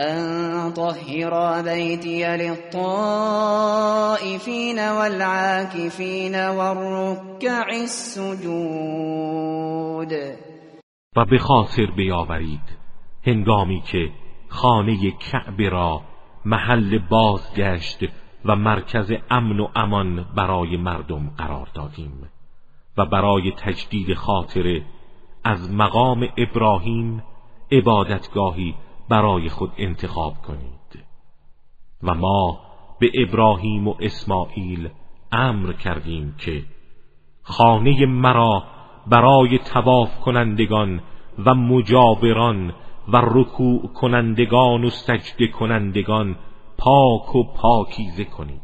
أن طهر بيتي للطائفين والعاكفين والركع السجود و به خاطر بیاورید هنگامی که خانه کعبه را محل بازگشت و مرکز امن و امان برای مردم قرار دادیم و برای تجدید خاطره از مقام ابراهیم عبادتگاهی برای خود انتخاب کنید. و ما به ابراهیم و اسماعیل امر کردیم که خانه مرا برای تواف کنندگان و مجاوران و رکوع کنندگان و سجده کنندگان پاک و پاکیزه کنید.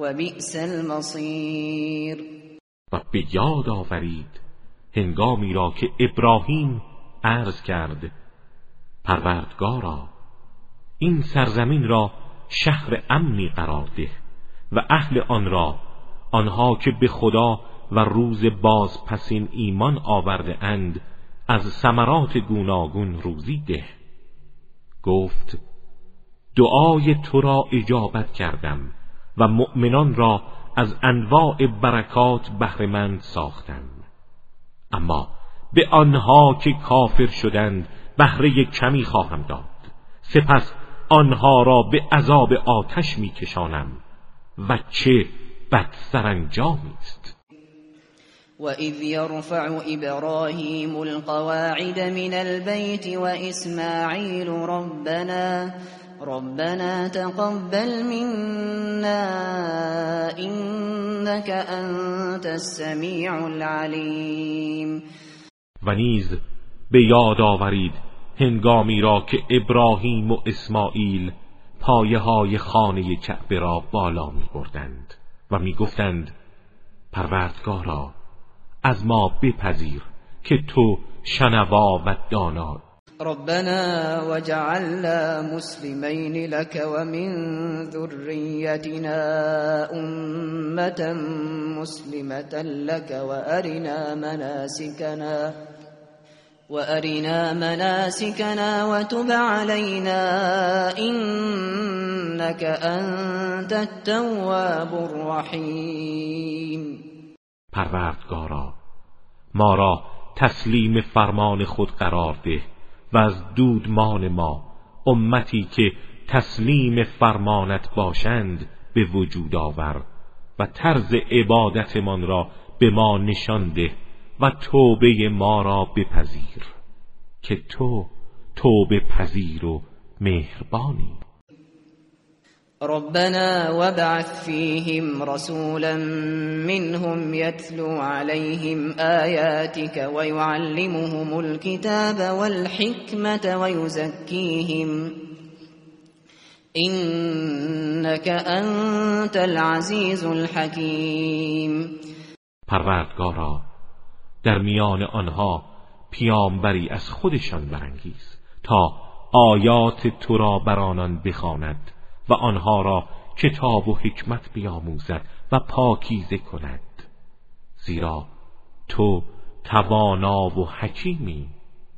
وبئس المصير. و به یاد آورید هنگامی را که ابراهیم عرض کرد پروردگارا این سرزمین را شهر امنی قرار ده و اهل آن را آنها که به خدا و روز باز پسین ایمان آورده اند از ثمرات گوناگون روزی ده. گفت دعای تو را اجابت کردم و مؤمنان را از انواع برکات بهرهمند ساختم اما به آنها که کافر شدند بهره کمی خواهم داد. سپس آنها را به عذاب آتش میکشانم و چه بد سرانجامی است. وإذ يرفع إبراهيم القواعد من البيت وإسماعيل ربنا ربنا تقبل منا إنك أنت السميع العليم. و نیز به یاد آورید هنگامی را که ابراهیم و اسماعیل پایه های خانه کعبه را بالا می بردند و می گفتند پروردگارا از ما بپذیر که تو شنوا و دانا ربنا وجعلنا مسلمين لك ومن ذريتنا أمة مسلمة لك وأرنا مناسكنا وأرنا مناسكنا وتب علينا إنك أنت التواب الرحيم. پروردگارا ما را تسلیم فرمان خود قرار ده. و از دودمان ما امتی که تسلیم فرمانت باشند به وجود آور و طرز عبادتمان را به ما نشان ده و توبه ما را بپذیر که تو توبه پذیر و مهربانی. ربنا وابعث فيهم رسولا منهم يتلو عليهم آياتك ويعلمهم الكتاب والحكمة ويزكيهم. إنك أنت العزيز الحكيم. پروردگارا در میان آنها پیامبری از خودشان برانگیز تا آیات تو را بر آنان بخواند. و آنها را کتاب و حکمت بیاموزد و پاکیزه کند. زیرا تو توانا و حکیمی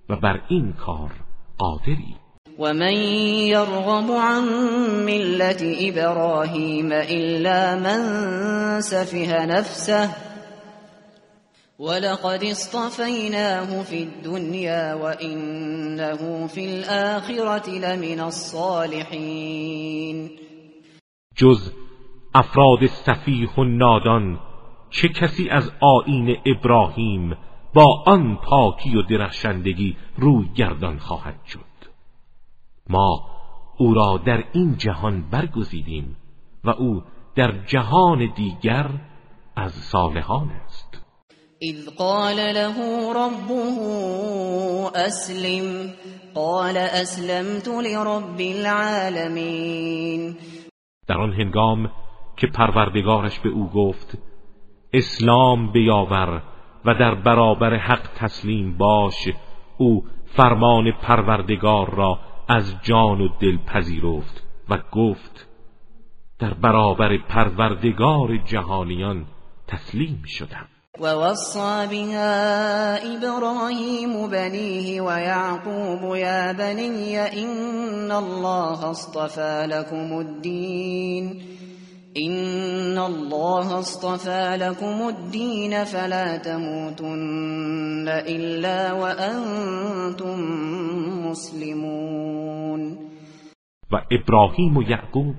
و بر این کار قادری. و من یرغب عن ملت ابراهیم الا من سفه نفسه ولقد اصطفيناه في الدنيا وإنه في الآخرة لمن الصالحين. جز افراد صفیح و نادان چه کسی از آین ابراهیم با آن پاکی و درخشندگی روی گردان خواهد شد؟ ما او را در این جهان برگزیدیم و او در جهان دیگر از صالحان است. اذ قال له ربه اسلم قال اسلمت لرب العالمین در آن هنگام که پروردگارش به او گفت اسلام بیاور و در برابر حق تسلیم باش او فرمان پروردگار را از جان و دل پذیرفت و گفت در برابر پروردگار جهانیان تسلیم شدم. ووصى بها إبراهيم بنيه ويعقوب يا بني إن الله اصطفى لكم الدين إن الله اصطفى لكم الدين فلا تموتن إلا وأنتم مسلمون و ابراهیم و یعقوب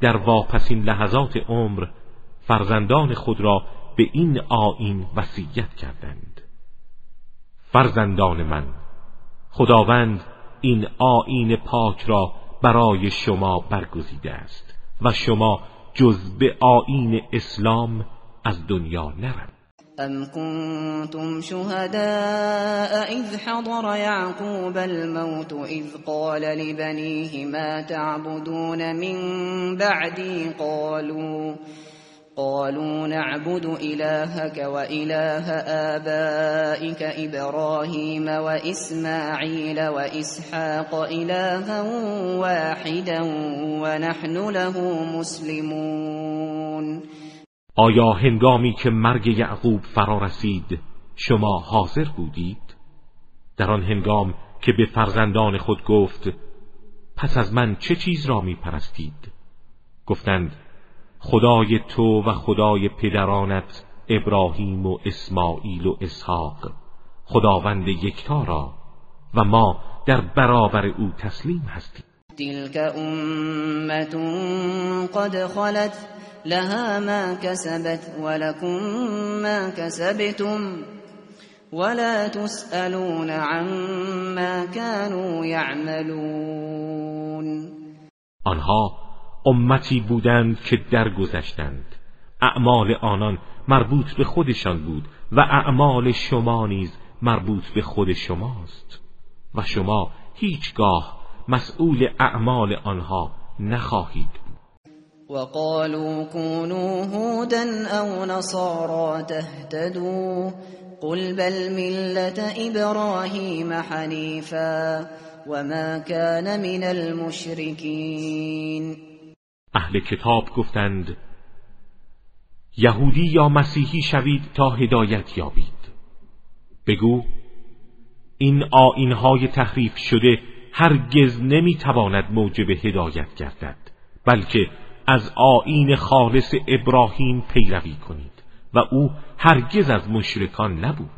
در واپسین لحظات عمر فرزندان خود را به این آیین وصیت کردند. فرزندان من خداوند این آیین پاک را برای شما برگزیده است و شما جز به آیین اسلام از دنیا نرم. ام كنتم شهداء اذ حضر يعقوب الموت اذ قال لبنيه ما تعبدون من بعدي؟ قالوا قالوا نعبد إلهك وإله آبائك إبراهيم وإسماعيل وإسحاق إلها واحدا ونحن له مسلمون آیا هنگامی که مرگ یعقوب فرا رسید شما حاضر بودید؟ در آن هنگام که به فرزندان خود گفت پس از من چه چیز را می پرستید؟ گفتند خدای تو و خدای پدرانت ابراهیم و اسماعیل و اسحاق خداوند یکتا را و ما در برابر او تسلیم هستیم. تلك امت قد خلت لها ما كسبت ولكم ما كسبتم ولا تسألون عما كانوا يعملون. آنها امتی بودند که درگذشتند. اعمال آنان مربوط به خودشان بود و اعمال شما نیز مربوط به خود شماست. و شما هیچگاه مسئول اعمال آنها نخواهید وقالوا كونوا هودا او نصارا تهتدوا قل بل ملت ابراهیم حنیفا وما كان من المشركين. اهل کتاب گفتند یهودی یا مسیحی شوید تا هدایت یابید. بگو این آینهای تحریف شده هرگز نمی‌تواند موجب هدایت گردد بلکه از آین خالص ابراهیم پیروی کنید و او هرگز از مشرکان نبود.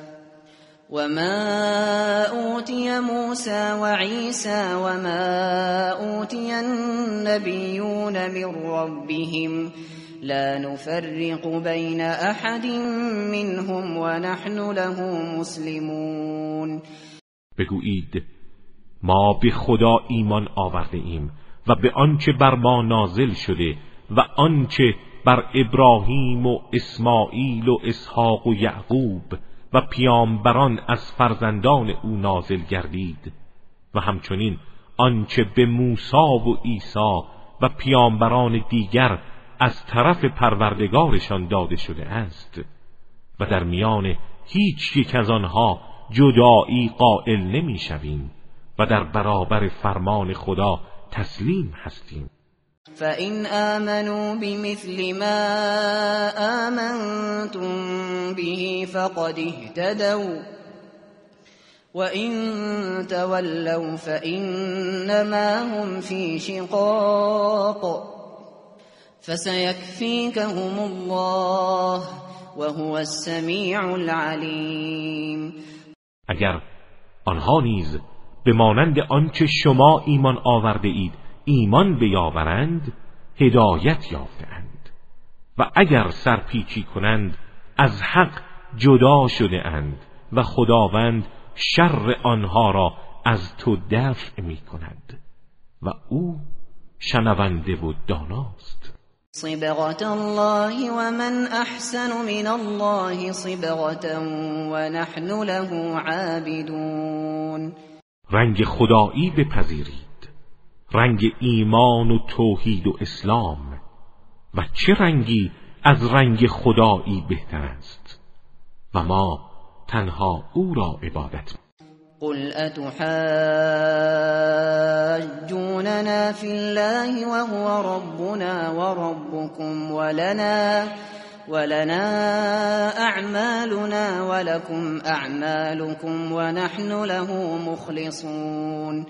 أوتي موسى وعيسى وما أوتي النبيون من ربهم لا نفرق بين أحد منهم ونحن له مسلمون بگویید ما به خدا ایمان آورده ایم و به آنچه بر ما نازل شده و آنچه بر ابراهیم و اسماعیل و اسحاق و یعقوب و پیامبران از فرزندان او نازل گردید. و همچنین آنچه به موسی و عیسی و پیامبران دیگر از طرف پروردگارشان داده شده است و در میان هیچ یک از آنها جدایی قائل نمی‌شویم و در برابر فرمان خدا تسلیم هستیم. فإن آمنوا بمثل ما آمنتم به فقد اهتدوا. وإن تولوا فإنما هم في شقاق. فسيكفيكهم الله وهو السميع العليم. اگر آنها نیز به مانند آنچه شما ایمان آورده اید ایمان بیاورند هدایت یافتند و اگر سرپیچی کنند از حق جدا شده اند و خداوند شر آنها را از تو دفع می کند و او شنونده و داناست. صبغت الله و من احسن من الله صبغتا و نحن له عابدون. رنگ خدایی بپذیرید. رنگ ایمان و توحید و اسلام. و چه رنگی از رنگ خدایی بهتر است؟ و ما تنها او را عبادت قل اتحاجوننا فی الله وهو ربنا وربكم ولنا ولنا اعمالنا ولكم اعمالكم ونحن له مخلصون.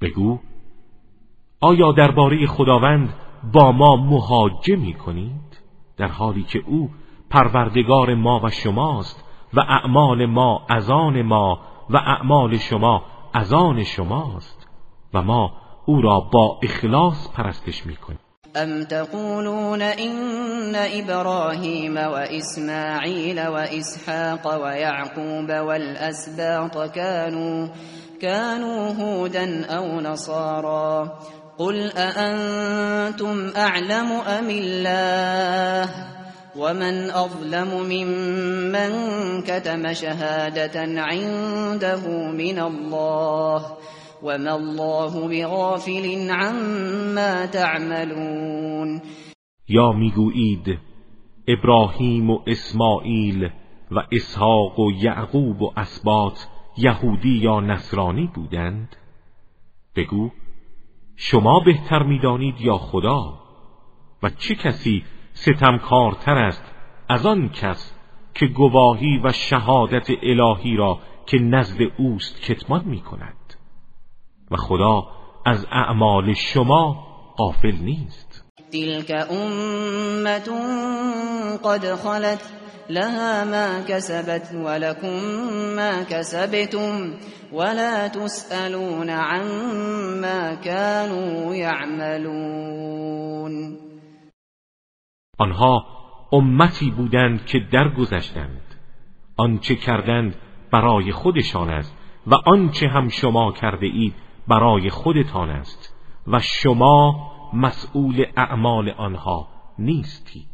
بگو آیا درباره خداوند با ما مهاجه می کنید در حالی که او پروردگار ما و شماست و اعمال ما از آن ما و اعمال شما از آن شماست و ما او را با اخلاص پرستش می‌کنیم. ام تقولون ان ابراهیم و اسماعیل و اسحاق و یعقوب والاسباط كانوا كانوا هودا او نصارا. قل اانتم اعلم ام الله ومن اظلم ممن كتم شهادة عنده من الله وما الله بغافل عما تعملون یا می‌گویید ابراهیم و اسماعیل و اسحاق و یعقوب و اسباط یهودی یا نصرانی بودند؟ بگو شما بهتر می‌دانید یا خدا؟ و چه کسی ستمکارتر است از آن کس که گواهی و شهادت الهی را که نزد اوست کتمان می کند و خدا از اعمال شما غافل نیست. تلك امت قد خلت لها ما كسبت ولكم ما كسبتم ولا تسألون عما كانوا يعملون آنها امتی بودند که درگذشتند. آنچه کردند برای خودشان است و آنچه هم شما کرده اید برای خودتان است و شما مسئول اعمال آنها نیستید.